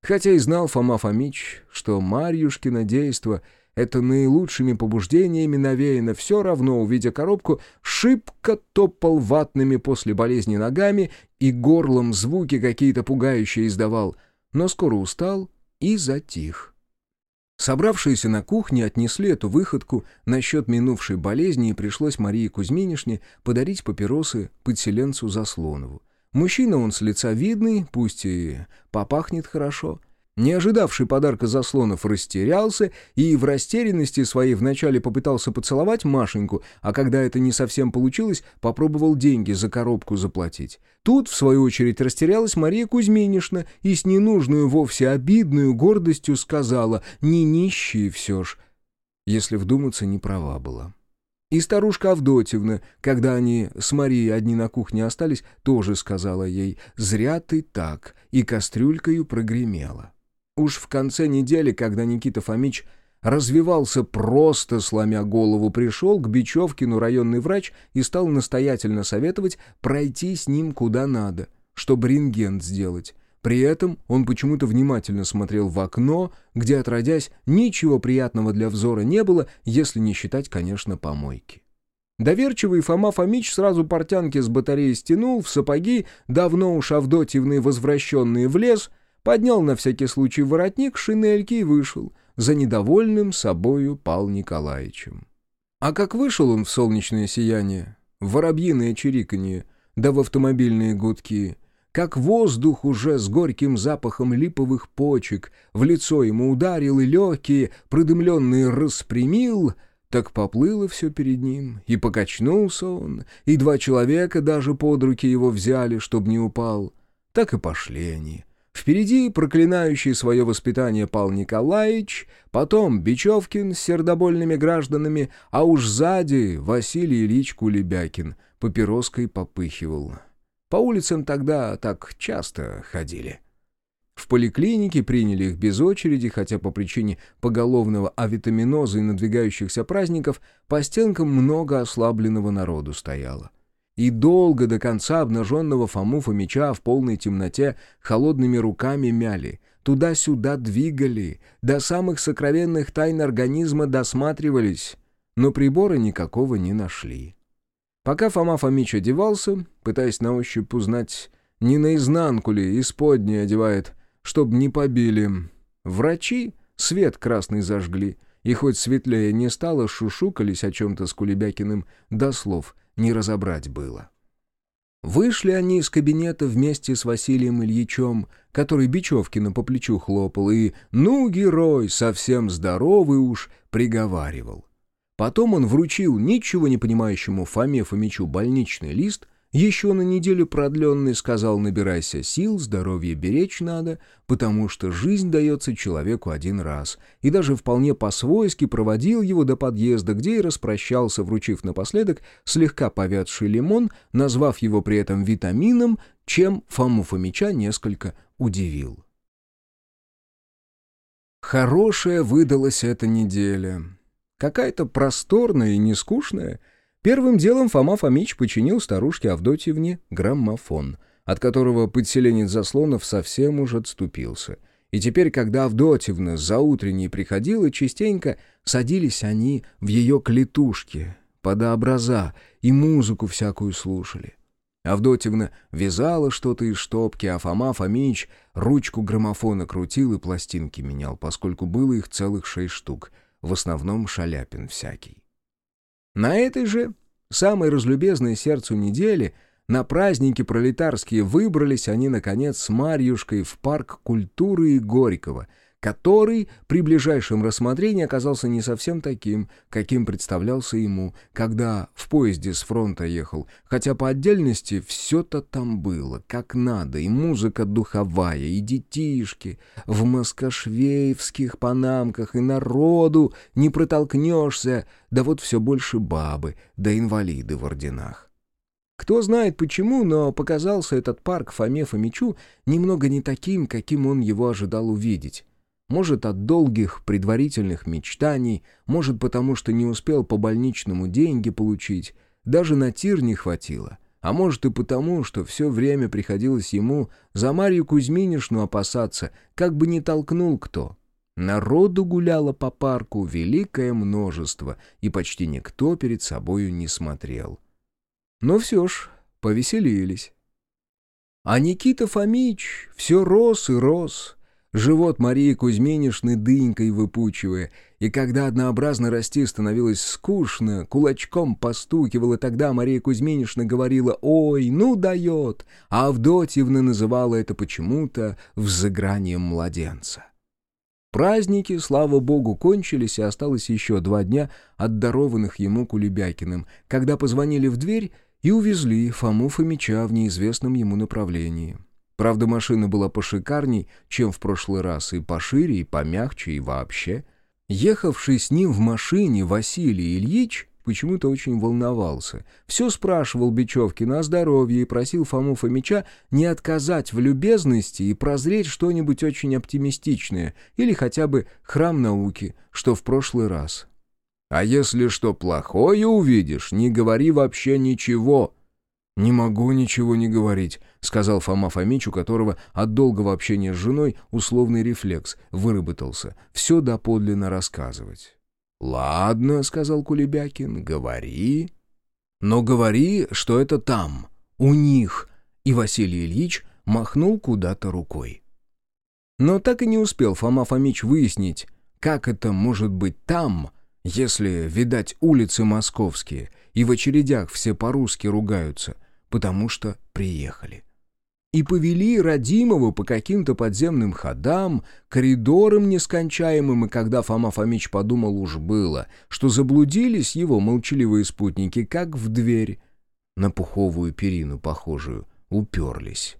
Хотя и знал Фома Фомич, что Марьюшкино действо — это наилучшими побуждениями навеяно, все равно, увидя коробку, шибко топал ватными после болезни ногами и горлом звуки какие-то пугающие издавал, но скоро устал и затих. Собравшиеся на кухне отнесли эту выходку насчет минувшей болезни, и пришлось Марии Кузьминишне подарить папиросы подселенцу Заслонову. Мужчина он с лица видный, пусть и попахнет хорошо — не ожидавший подарка заслонов растерялся и в растерянности своей вначале попытался поцеловать Машеньку, а когда это не совсем получилось, попробовал деньги за коробку заплатить. Тут, в свою очередь, растерялась Мария Кузьминишна и с ненужную вовсе обидную гордостью сказала «не нищие все ж». Если вдуматься, не права была. И старушка Авдотьевна, когда они с Марией одни на кухне остались, тоже сказала ей «зря ты так», и кастрюлькою прогремела. Уж в конце недели, когда Никита Фомич развивался просто, сломя голову, пришел к Бечевкину районный врач и стал настоятельно советовать пройти с ним куда надо, чтобы рентген сделать. При этом он почему-то внимательно смотрел в окно, где, отродясь, ничего приятного для взора не было, если не считать, конечно, помойки. Доверчивый Фома Фомич сразу портянки с батареи стянул, в сапоги, давно уж Авдотьевны возвращенные в лес, поднял на всякий случай воротник шинельки и вышел, за недовольным собою Пал Николаевичем. А как вышел он в солнечное сияние, в воробьиное чириканье, да в автомобильные гудки, как воздух уже с горьким запахом липовых почек в лицо ему ударил и легкие, продымленные распрямил, так поплыло все перед ним, и покачнулся он, и два человека даже под руки его взяли, чтоб не упал. Так и пошли они. Впереди проклинающий свое воспитание Пал Николаевич, потом Бечевкин с сердобольными гражданами, а уж сзади Василий Ильич Кулебякин папироской попыхивал. По улицам тогда так часто ходили. В поликлинике приняли их без очереди, хотя по причине поголовного авитаминоза и надвигающихся праздников по стенкам много ослабленного народу стояло. И долго до конца обнаженного Фому Фомича в полной темноте холодными руками мяли, туда-сюда двигали, до самых сокровенных тайн организма досматривались, но прибора никакого не нашли. Пока Фома Фомич одевался, пытаясь на ощупь узнать, не наизнанку ли исподнее одевает, чтоб не побили, врачи свет красный зажгли, и хоть светлее не стало, шушукались о чем-то с Кулебякиным, до слов не разобрать было. Вышли они из кабинета вместе с Василием Ильичем, который Бечевкина по плечу хлопал и «Ну, герой, совсем здоровый уж!» приговаривал. Потом он вручил ничего не понимающему Фоме Фомичу больничный лист, еще на неделю продленный сказал «набирайся сил, здоровье беречь надо, потому что жизнь дается человеку один раз», и даже вполне по-свойски проводил его до подъезда, где и распрощался, вручив напоследок слегка повядший лимон, назвав его при этом витамином, чем Фому Фомича несколько удивил. Хорошая выдалась эта неделя. Какая-то просторная и нескучная. Первым делом Фома Фомич починил старушке Авдотьевне граммофон, от которого подселенец Заслонов совсем уж отступился. И теперь, когда Авдотьевна за утренней приходила, частенько садились они в ее клетушке, под образа, и музыку всякую слушали. Авдотьевна вязала что-то из штопки, а Фома Фомич ручку граммофона крутил и пластинки менял, поскольку было их целых шесть штук — в основном шаляпин всякий. На этой же, самой разлюбезной сердцу недели, на праздники пролетарские выбрались они, наконец, с Марьюшкой в парк культуры и Горького — который при ближайшем рассмотрении оказался не совсем таким, каким представлялся ему, когда в поезде с фронта ехал, хотя по отдельности все-то там было, как надо, и музыка духовая, и детишки, в москошвеевских панамках, и народу не протолкнешься, да вот все больше бабы, да инвалиды в орденах. Кто знает почему, но показался этот парк Фоме Фомичу немного не таким, каким он его ожидал увидеть. Может, от долгих предварительных мечтаний, может, потому что не успел по больничному деньги получить, даже на тир не хватило. А может и потому, что все время приходилось ему за Марью Кузьминишну опасаться, как бы не толкнул кто. Народу гуляло по парку великое множество, и почти никто перед собою не смотрел. Но все ж повеселились. А Никита Фомич все рос и рос — Живот Марии Кузьминишны дынькой выпучивая, и когда однообразно расти становилось скучно, кулачком постукивала, тогда Мария Кузьминишна говорила «Ой, ну дает!», а Авдотьевна называла это почему-то «взыгранием младенца». Праздники, слава богу, кончились, и осталось еще два дня отдарованных ему Кулебякиным, когда позвонили в дверь и увезли Фому Фомича в неизвестном ему направлении. Правда, машина была пошикарней, чем в прошлый раз, и пошире, и помягче, и вообще. Ехавший с ним в машине Василий Ильич почему-то очень волновался. Все спрашивал Бечевкина о здоровье и просил Фому Фомича не отказать в любезности и прозреть что-нибудь очень оптимистичное или хотя бы храм науки, что в прошлый раз. «А если что плохое увидишь, не говори вообще ничего», «Не могу ничего не говорить», сказал Фома Фомич, у которого от долгого общения с женой условный рефлекс выработался. Все доподлинно рассказывать. «Ладно», — сказал Кулебякин, — «говори». «Но говори, что это там, у них», — и Василий Ильич махнул куда-то рукой. Но так и не успел Фома Фомич выяснить, как это может быть там, если, видать, улицы московские, и в очередях все по-русски ругаются, потому что приехали. И повели Родимова по каким-то подземным ходам, коридорам нескончаемым, и когда Фома Фомич подумал уж было, что заблудились его молчаливые спутники, как в дверь, на пуховую перину похожую, уперлись.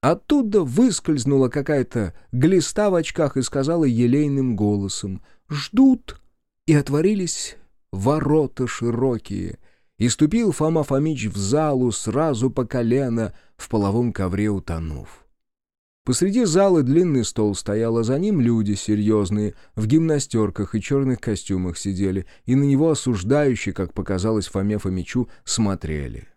Оттуда выскользнула какая-то глиста в очках и сказала елейным голосом «Ждут!» И отворились ворота широкие, и ступил Фома Фомич в залу сразу по колено, в половом ковре утонув. Посреди зала длинный стол стоял, а за ним люди серьезные, в гимнастерках и черных костюмах сидели, и на него осуждающие, как показалось Фоме Фомичу, смотрели.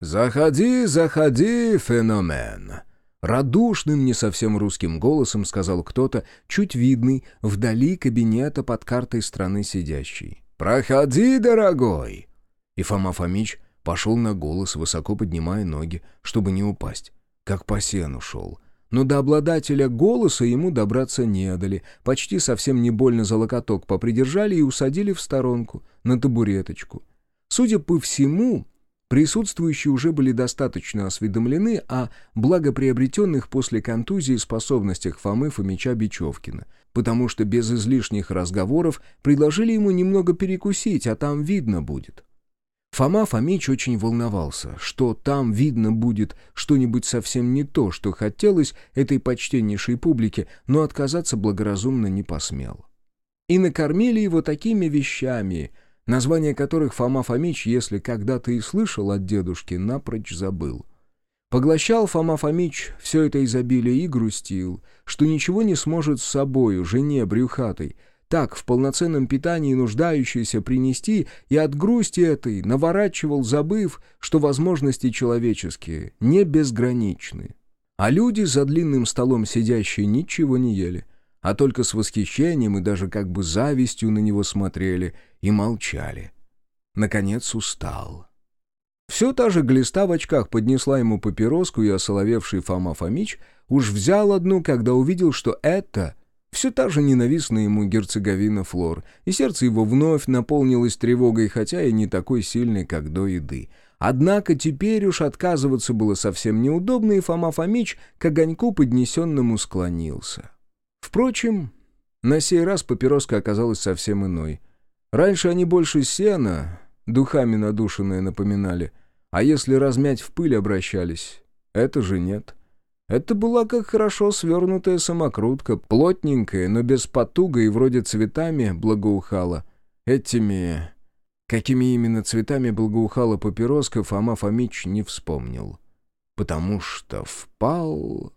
«Заходи, заходи, феномен!» Радушным, не совсем русским голосом сказал кто-то, чуть видный, вдали кабинета под картой страны сидящий. «Проходи, дорогой!» И Фома Фомич пошел на голос, высоко поднимая ноги, чтобы не упасть. Как по сену шел. Но до обладателя голоса ему добраться не дали. Почти совсем не больно за локоток попридержали и усадили в сторонку, на табуреточку. Судя по всему, Присутствующие уже были достаточно осведомлены о благоприобретенных после контузии способностях Фомы Фомича Бечевкина, потому что без излишних разговоров предложили ему немного перекусить, а там видно будет. Фома Фомич очень волновался, что там видно будет что-нибудь совсем не то, что хотелось этой почтеннейшей публике, но отказаться благоразумно не посмел. И накормили его такими вещами — название которых Фома Фомич, если когда-то и слышал от дедушки, напрочь забыл. Поглощал Фома Фомич все это изобилие и грустил, что ничего не сможет с собою, жене брюхатой, так в полноценном питании нуждающейся принести, и от грусти этой наворачивал, забыв, что возможности человеческие не безграничны. А люди за длинным столом сидящие ничего не ели а только с восхищением и даже как бы завистью на него смотрели и молчали. Наконец устал. Все та же глиста в очках поднесла ему папироску, и осоловевший Фома Фомич уж взял одну, когда увидел, что это все та же ненавистная ему герцоговина Флор, и сердце его вновь наполнилось тревогой, хотя и не такой сильной, как до еды. Однако теперь уж отказываться было совсем неудобно, и Фома Фомич к огоньку поднесенному склонился. Впрочем, на сей раз папироска оказалась совсем иной. Раньше они больше сена, духами надушенные напоминали, а если размять в пыль обращались, это же нет. Это была как хорошо свернутая самокрутка, плотненькая, но без потуга и вроде цветами благоухала. Этими... Какими именно цветами благоухала папироска, Фома Фомич не вспомнил. Потому что впал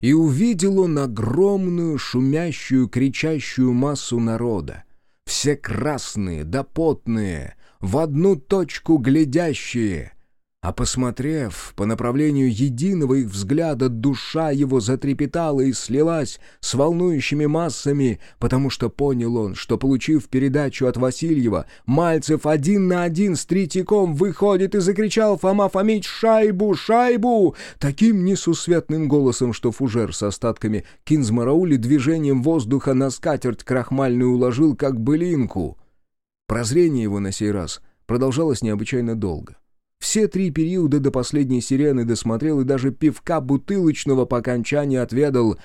и увидел он огромную, шумящую, кричащую массу народа. Все красные да потные, в одну точку глядящие — а посмотрев по направлению единого их взгляда, душа его затрепетала и слилась с волнующими массами, потому что понял он, что, получив передачу от Васильева, Мальцев один на один с Третьяком выходит и закричал Фома Фомич «Шайбу! Шайбу!» таким несусветным голосом, что фужер с остатками кинзмараули движением воздуха на скатерть крахмальную уложил, как былинку. Прозрение его на сей раз продолжалось необычайно долго. Все три периода до последней сирены досмотрел и даже пивка бутылочного по окончании отведал.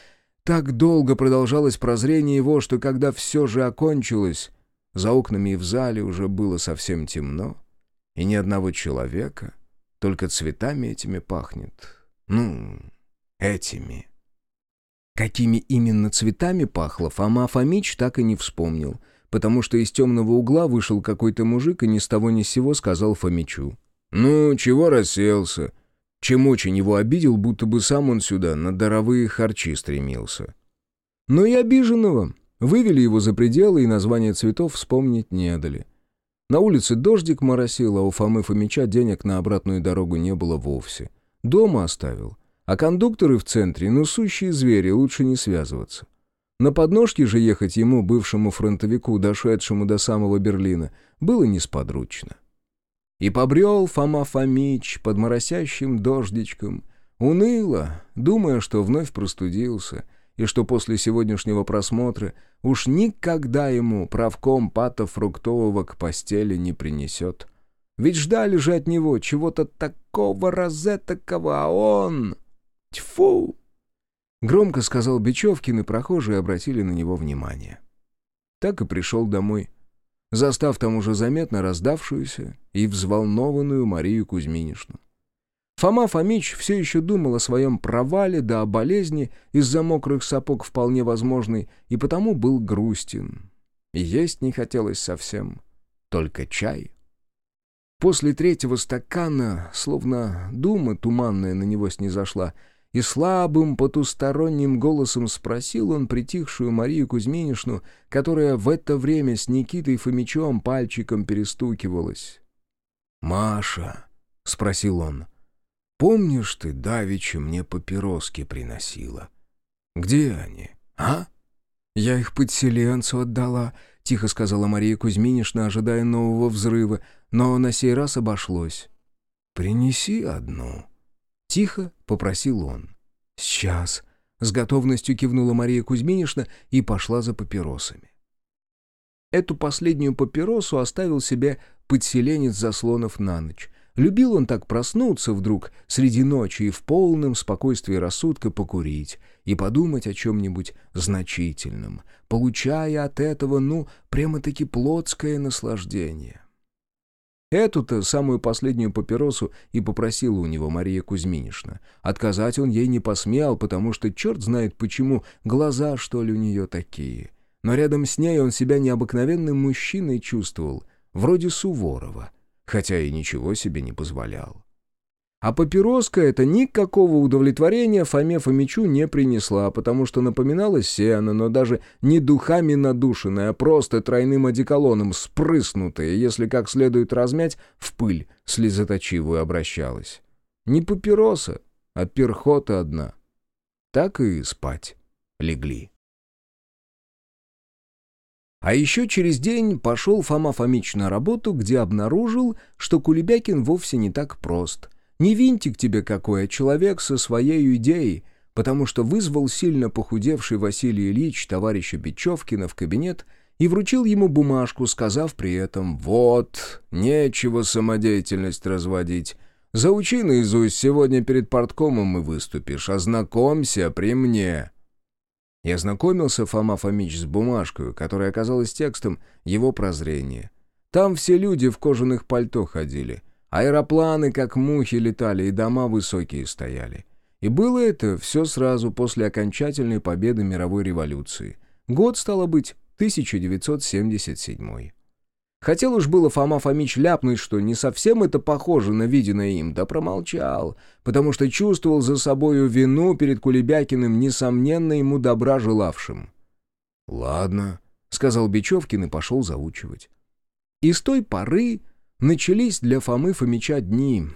Так долго продолжалось прозрение его, что когда все же окончилось, за окнами и в зале уже было совсем темно, и ни одного человека, только цветами этими пахнет. Ну, этими. Какими именно цветами пахло, Фома Фомич так и не вспомнил, потому что из темного угла вышел какой-то мужик и ни с того ни с сего сказал Фомичу. «Ну, чего расселся?» Чем очень его обидел, будто бы сам он сюда на даровые харчи стремился. Но и обиженного вывели его за пределы и название цветов вспомнить не дали. На улице дождик моросил, а у Фомы Фомича денег на обратную дорогу не было вовсе. Дома оставил. А кондукторы в центре, ну сущие звери, лучше не связываться. На подножке же ехать ему, бывшему фронтовику, дошедшему до самого Берлина, было несподручно. И побрел Фома Фомич под моросящим дождичком, уныло, думая, что вновь простудился, и что после сегодняшнего просмотра уж никогда ему правком пата фруктового к постели не принесет. Ведь ждали же от него чего-то такого розетокого, а он... Тьфу! Громко сказал Бечевкин, и прохожие обратили на него внимание. Так и пришел домой, застав там уже заметно раздавшуюся и взволнованную Марию Кузьминишну. Фома Фомич все еще думал о своем провале да о болезни из-за мокрых сапог вполне возможной, и потому был грустен. Есть не хотелось совсем, только чай. После третьего стакана, словно дума туманная на него снизошла, и слабым потусторонним голосом спросил он притихшую Марию Кузьминишну, которая в это время с Никитой Фомичом пальчиком перестукивалась. «Маша», — спросил он, — «помнишь ты, давеча мне папироски приносила? Где они, а?» «Я их подселенцу отдала», — тихо сказала Мария Кузьминишна, ожидая нового взрыва, но на сей раз обошлось. «Принеси одну», Тихо попросил он. «Сейчас», — с готовностью кивнула Мария Кузьминишна и пошла за папиросами. Эту последнюю папиросу оставил себе подселенец Заслонов на ночь. Любил он так проснуться вдруг среди ночи и в полном спокойствии рассудка покурить и подумать о чем-нибудь значительном, получая от этого, ну, прямо-таки плотское наслаждение. Эту-то самую последнюю папиросу и попросила у него Мария Кузьминишна. Отказать он ей не посмел, потому что черт знает почему, глаза, что ли, у нее такие. Но рядом с ней он себя необыкновенным мужчиной чувствовал, вроде Суворова, хотя и ничего себе не позволял. А папироска эта никакого удовлетворения Фоме Фомичу не принесла, потому что напоминала сено, но даже не духами надушенная, а просто тройным одеколоном спрыснутая, если как следует размять, в пыль слезоточивую обращалась. Не папироса, а перхота одна. Так и спать легли. А еще через день пошел Фома Фомич на работу, где обнаружил, что Кулебякин вовсе не так прост — не винтик тебе какой, а человек со своей идеей, потому что вызвал сильно похудевший Василий Ильич товарища Бечевкина в кабинет и вручил ему бумажку, сказав при этом «Вот, нечего самодеятельность разводить. Заучи наизусть, сегодня перед порткомом и выступишь, ознакомься при мне». Я знакомился Фома Фомич с бумажкой, которая оказалась текстом его прозрения. Там все люди в кожаных пальто ходили — Аэропланы, как мухи, летали, и дома высокие стояли. И было это все сразу после окончательной победы мировой революции. Год, стало быть, 1977. Хотел уж было Фома Фомич ляпнуть, что не совсем это похоже на виденное им, да промолчал, потому что чувствовал за собою вину перед Кулебякиным, несомненно, ему добра желавшим. «Ладно», — сказал Бечевкин и пошел заучивать. И с той поры Начались для Фомы Фомича дни.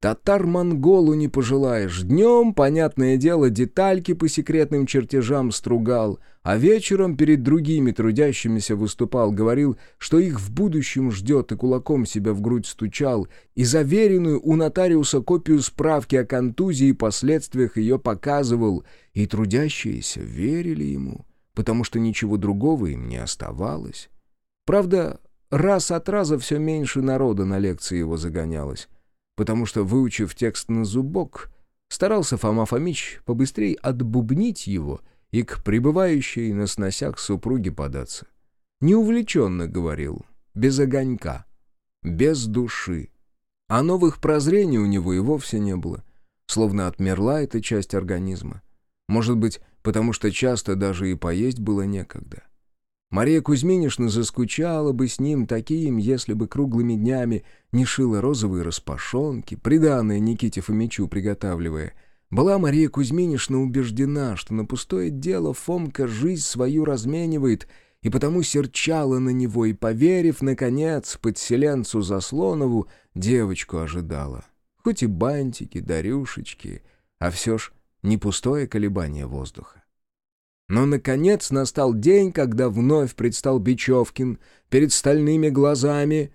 Татар-монголу не пожелаешь. Днем, понятное дело, детальки по секретным чертежам стругал, а вечером перед другими трудящимися выступал, говорил, что их в будущем ждет, и кулаком себя в грудь стучал, и заверенную у нотариуса копию справки о контузии и последствиях ее показывал, и трудящиеся верили ему, потому что ничего другого им не оставалось. Правда, Раз от раза все меньше народа на лекции его загонялось, потому что, выучив текст на зубок, старался Фома Фомич побыстрее отбубнить его и к пребывающей на сносях супруге податься. Неувлеченно говорил, без огонька, без души. А новых прозрений у него и вовсе не было, словно отмерла эта часть организма. Может быть, потому что часто даже и поесть было некогда. Мария Кузьминишна заскучала бы с ним таким, если бы круглыми днями не шила розовые распашонки, приданные Никите Фомичу приготавливая. Была Мария Кузьминишна убеждена, что на пустое дело Фомка жизнь свою разменивает, и потому серчала на него и, поверив, наконец, подселенцу Заслонову, девочку ожидала. Хоть и бантики, дарюшечки, а все ж не пустое колебание воздуха. Но, наконец, настал день, когда вновь предстал Бечевкин перед стальными глазами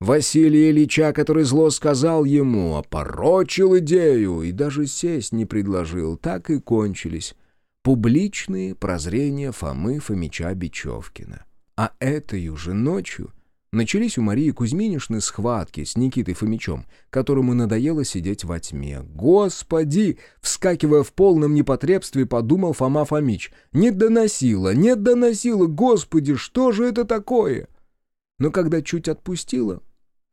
Василия Ильича, который зло сказал ему, опорочил идею и даже сесть не предложил. Так и кончились публичные прозрения Фомы Фомича Бечевкина. А этой уже ночью начались у Марии Кузьминишны схватки с Никитой Фомичом, которому надоело сидеть во тьме. «Господи!» — вскакивая в полном непотребстве, подумал Фома Фомич. «Не доносило, не доносило! Господи, что же это такое?» Но когда чуть отпустила,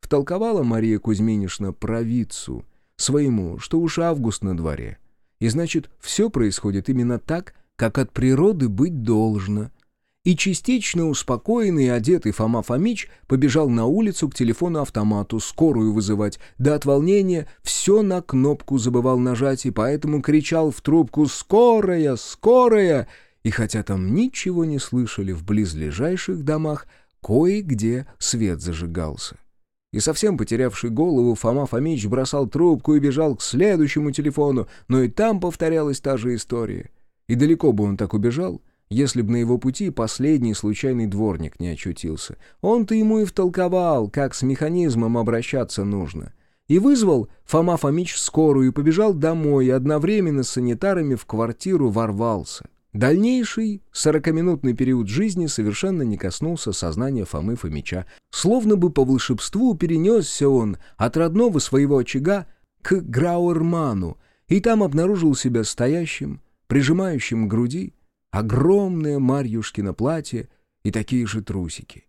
втолковала Мария Кузьминишна провидцу своему, что уж август на дворе — и значит, все происходит именно так, как от природы быть должно. И частично успокоенный и одетый Фома Фомич побежал на улицу к телефону-автомату, скорую вызывать, да от волнения все на кнопку забывал нажать, и поэтому кричал в трубку «Скорая! Скорая!» И хотя там ничего не слышали в близлежащих домах, кое-где свет зажигался. И совсем потерявший голову, Фома Фомич бросал трубку и бежал к следующему телефону, но и там повторялась та же история. И далеко бы он так убежал, если бы на его пути последний случайный дворник не очутился. Он-то ему и втолковал, как с механизмом обращаться нужно. И вызвал Фома Фомич скорую и побежал домой, и одновременно с санитарами в квартиру ворвался. Дальнейший сорокаминутный период жизни совершенно не коснулся сознания Фомы Фомича. Словно бы по волшебству перенесся он от родного своего очага к Грауэрману, и там обнаружил себя стоящим, прижимающим к груди огромное Марьюшкино платье и такие же трусики.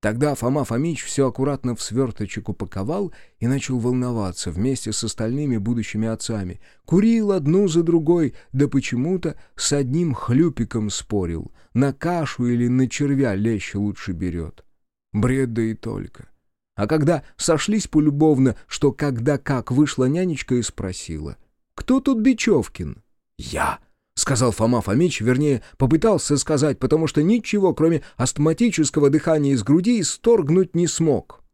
Тогда Фома Фомич все аккуратно в сверточек упаковал и начал волноваться вместе с остальными будущими отцами. Курил одну за другой, да почему-то с одним хлюпиком спорил. На кашу или на червя лещ лучше берет. Бред да и только. А когда сошлись полюбовно, что когда как вышла нянечка и спросила. «Кто тут Бечевкин?» «Я!» — сказал Фома Фомич, вернее, попытался сказать, потому что ничего, кроме астматического дыхания из груди, исторгнуть не смог.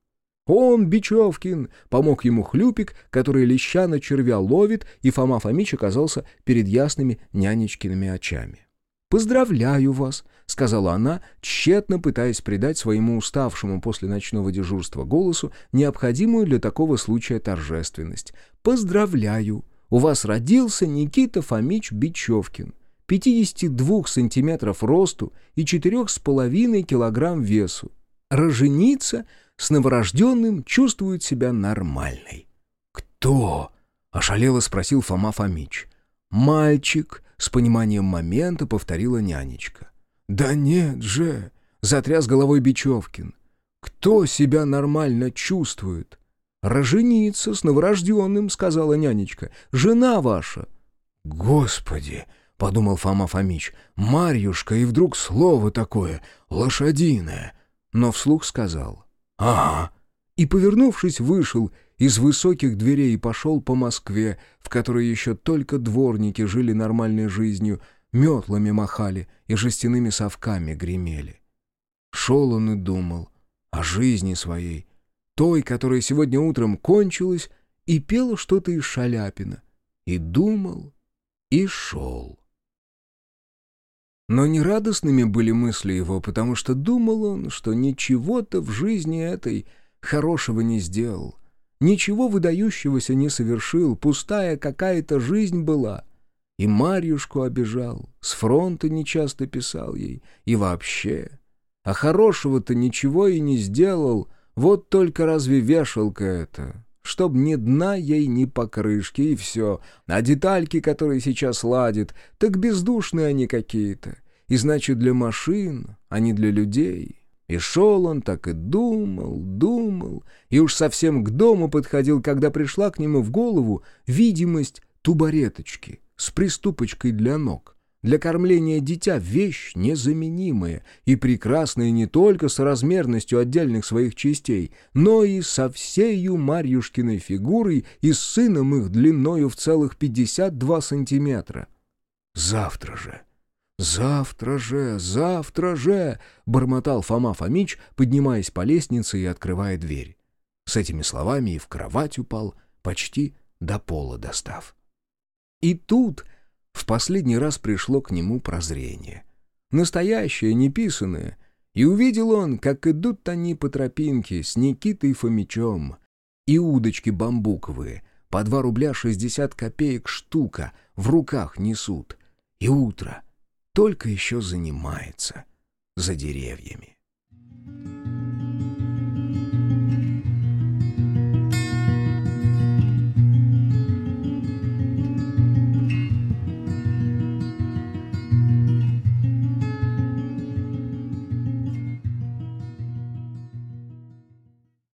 Он, Бечевкин, помог ему хлюпик, который леща на червя ловит, и Фома Фомич оказался перед ясными нянечкиными очами. «Поздравляю вас», — сказала она, тщетно пытаясь придать своему уставшему после ночного дежурства голосу необходимую для такого случая торжественность. «Поздравляю! У вас родился Никита Фомич Бечевкин, 52 сантиметров росту и 4,5 килограмм весу. Роженица с новорожденным чувствует себя нормальной. «Кто?» — ошалело спросил Фома Фомич. «Мальчик», — с пониманием момента повторила нянечка. «Да нет же!» — затряс головой Бечевкин. «Кто себя нормально чувствует?» «Роженица с новорожденным», — сказала нянечка. «Жена ваша». «Господи!» — подумал Фома Фомич. «Марьюшка, и вдруг слово такое, лошадиное!» Но вслух сказал. «Ага». И, повернувшись, вышел из высоких дверей и пошел по Москве, в которой еще только дворники жили нормальной жизнью, метлами махали и жестяными совками гремели. Шел он и думал о жизни своей, той, которая сегодня утром кончилась, и пел что-то из Шаляпина, и думал, и шел. Но нерадостными были мысли его, потому что думал он, что ничего-то в жизни этой хорошего не сделал, ничего выдающегося не совершил, пустая какая-то жизнь была. И Марьюшку обижал, с фронта нечасто писал ей, и вообще. А хорошего-то ничего и не сделал — вот только разве вешалка это? Чтоб ни дна ей, ни покрышки, и все. А детальки, которые сейчас ладит, так бездушные они какие-то. И значит, для машин, а не для людей. И шел он так и думал, думал, и уж совсем к дому подходил, когда пришла к нему в голову видимость тубареточки с приступочкой для ног. Для кормления дитя вещь незаменимая и прекрасная не только с размерностью отдельных своих частей, но и со всею Марьюшкиной фигурой и с сыном их длиною в целых 52 сантиметра. Завтра же, «Завтра же, завтра же!» — бормотал Фома Фомич, поднимаясь по лестнице и открывая дверь. С этими словами и в кровать упал, почти до пола достав. И тут в последний раз пришло к нему прозрение. Настоящее, неписанное. И увидел он, как идут они по тропинке с Никитой Фомичом. И удочки бамбуковые, по два рубля шестьдесят копеек штука, в руках несут. И утро только еще занимается за деревьями.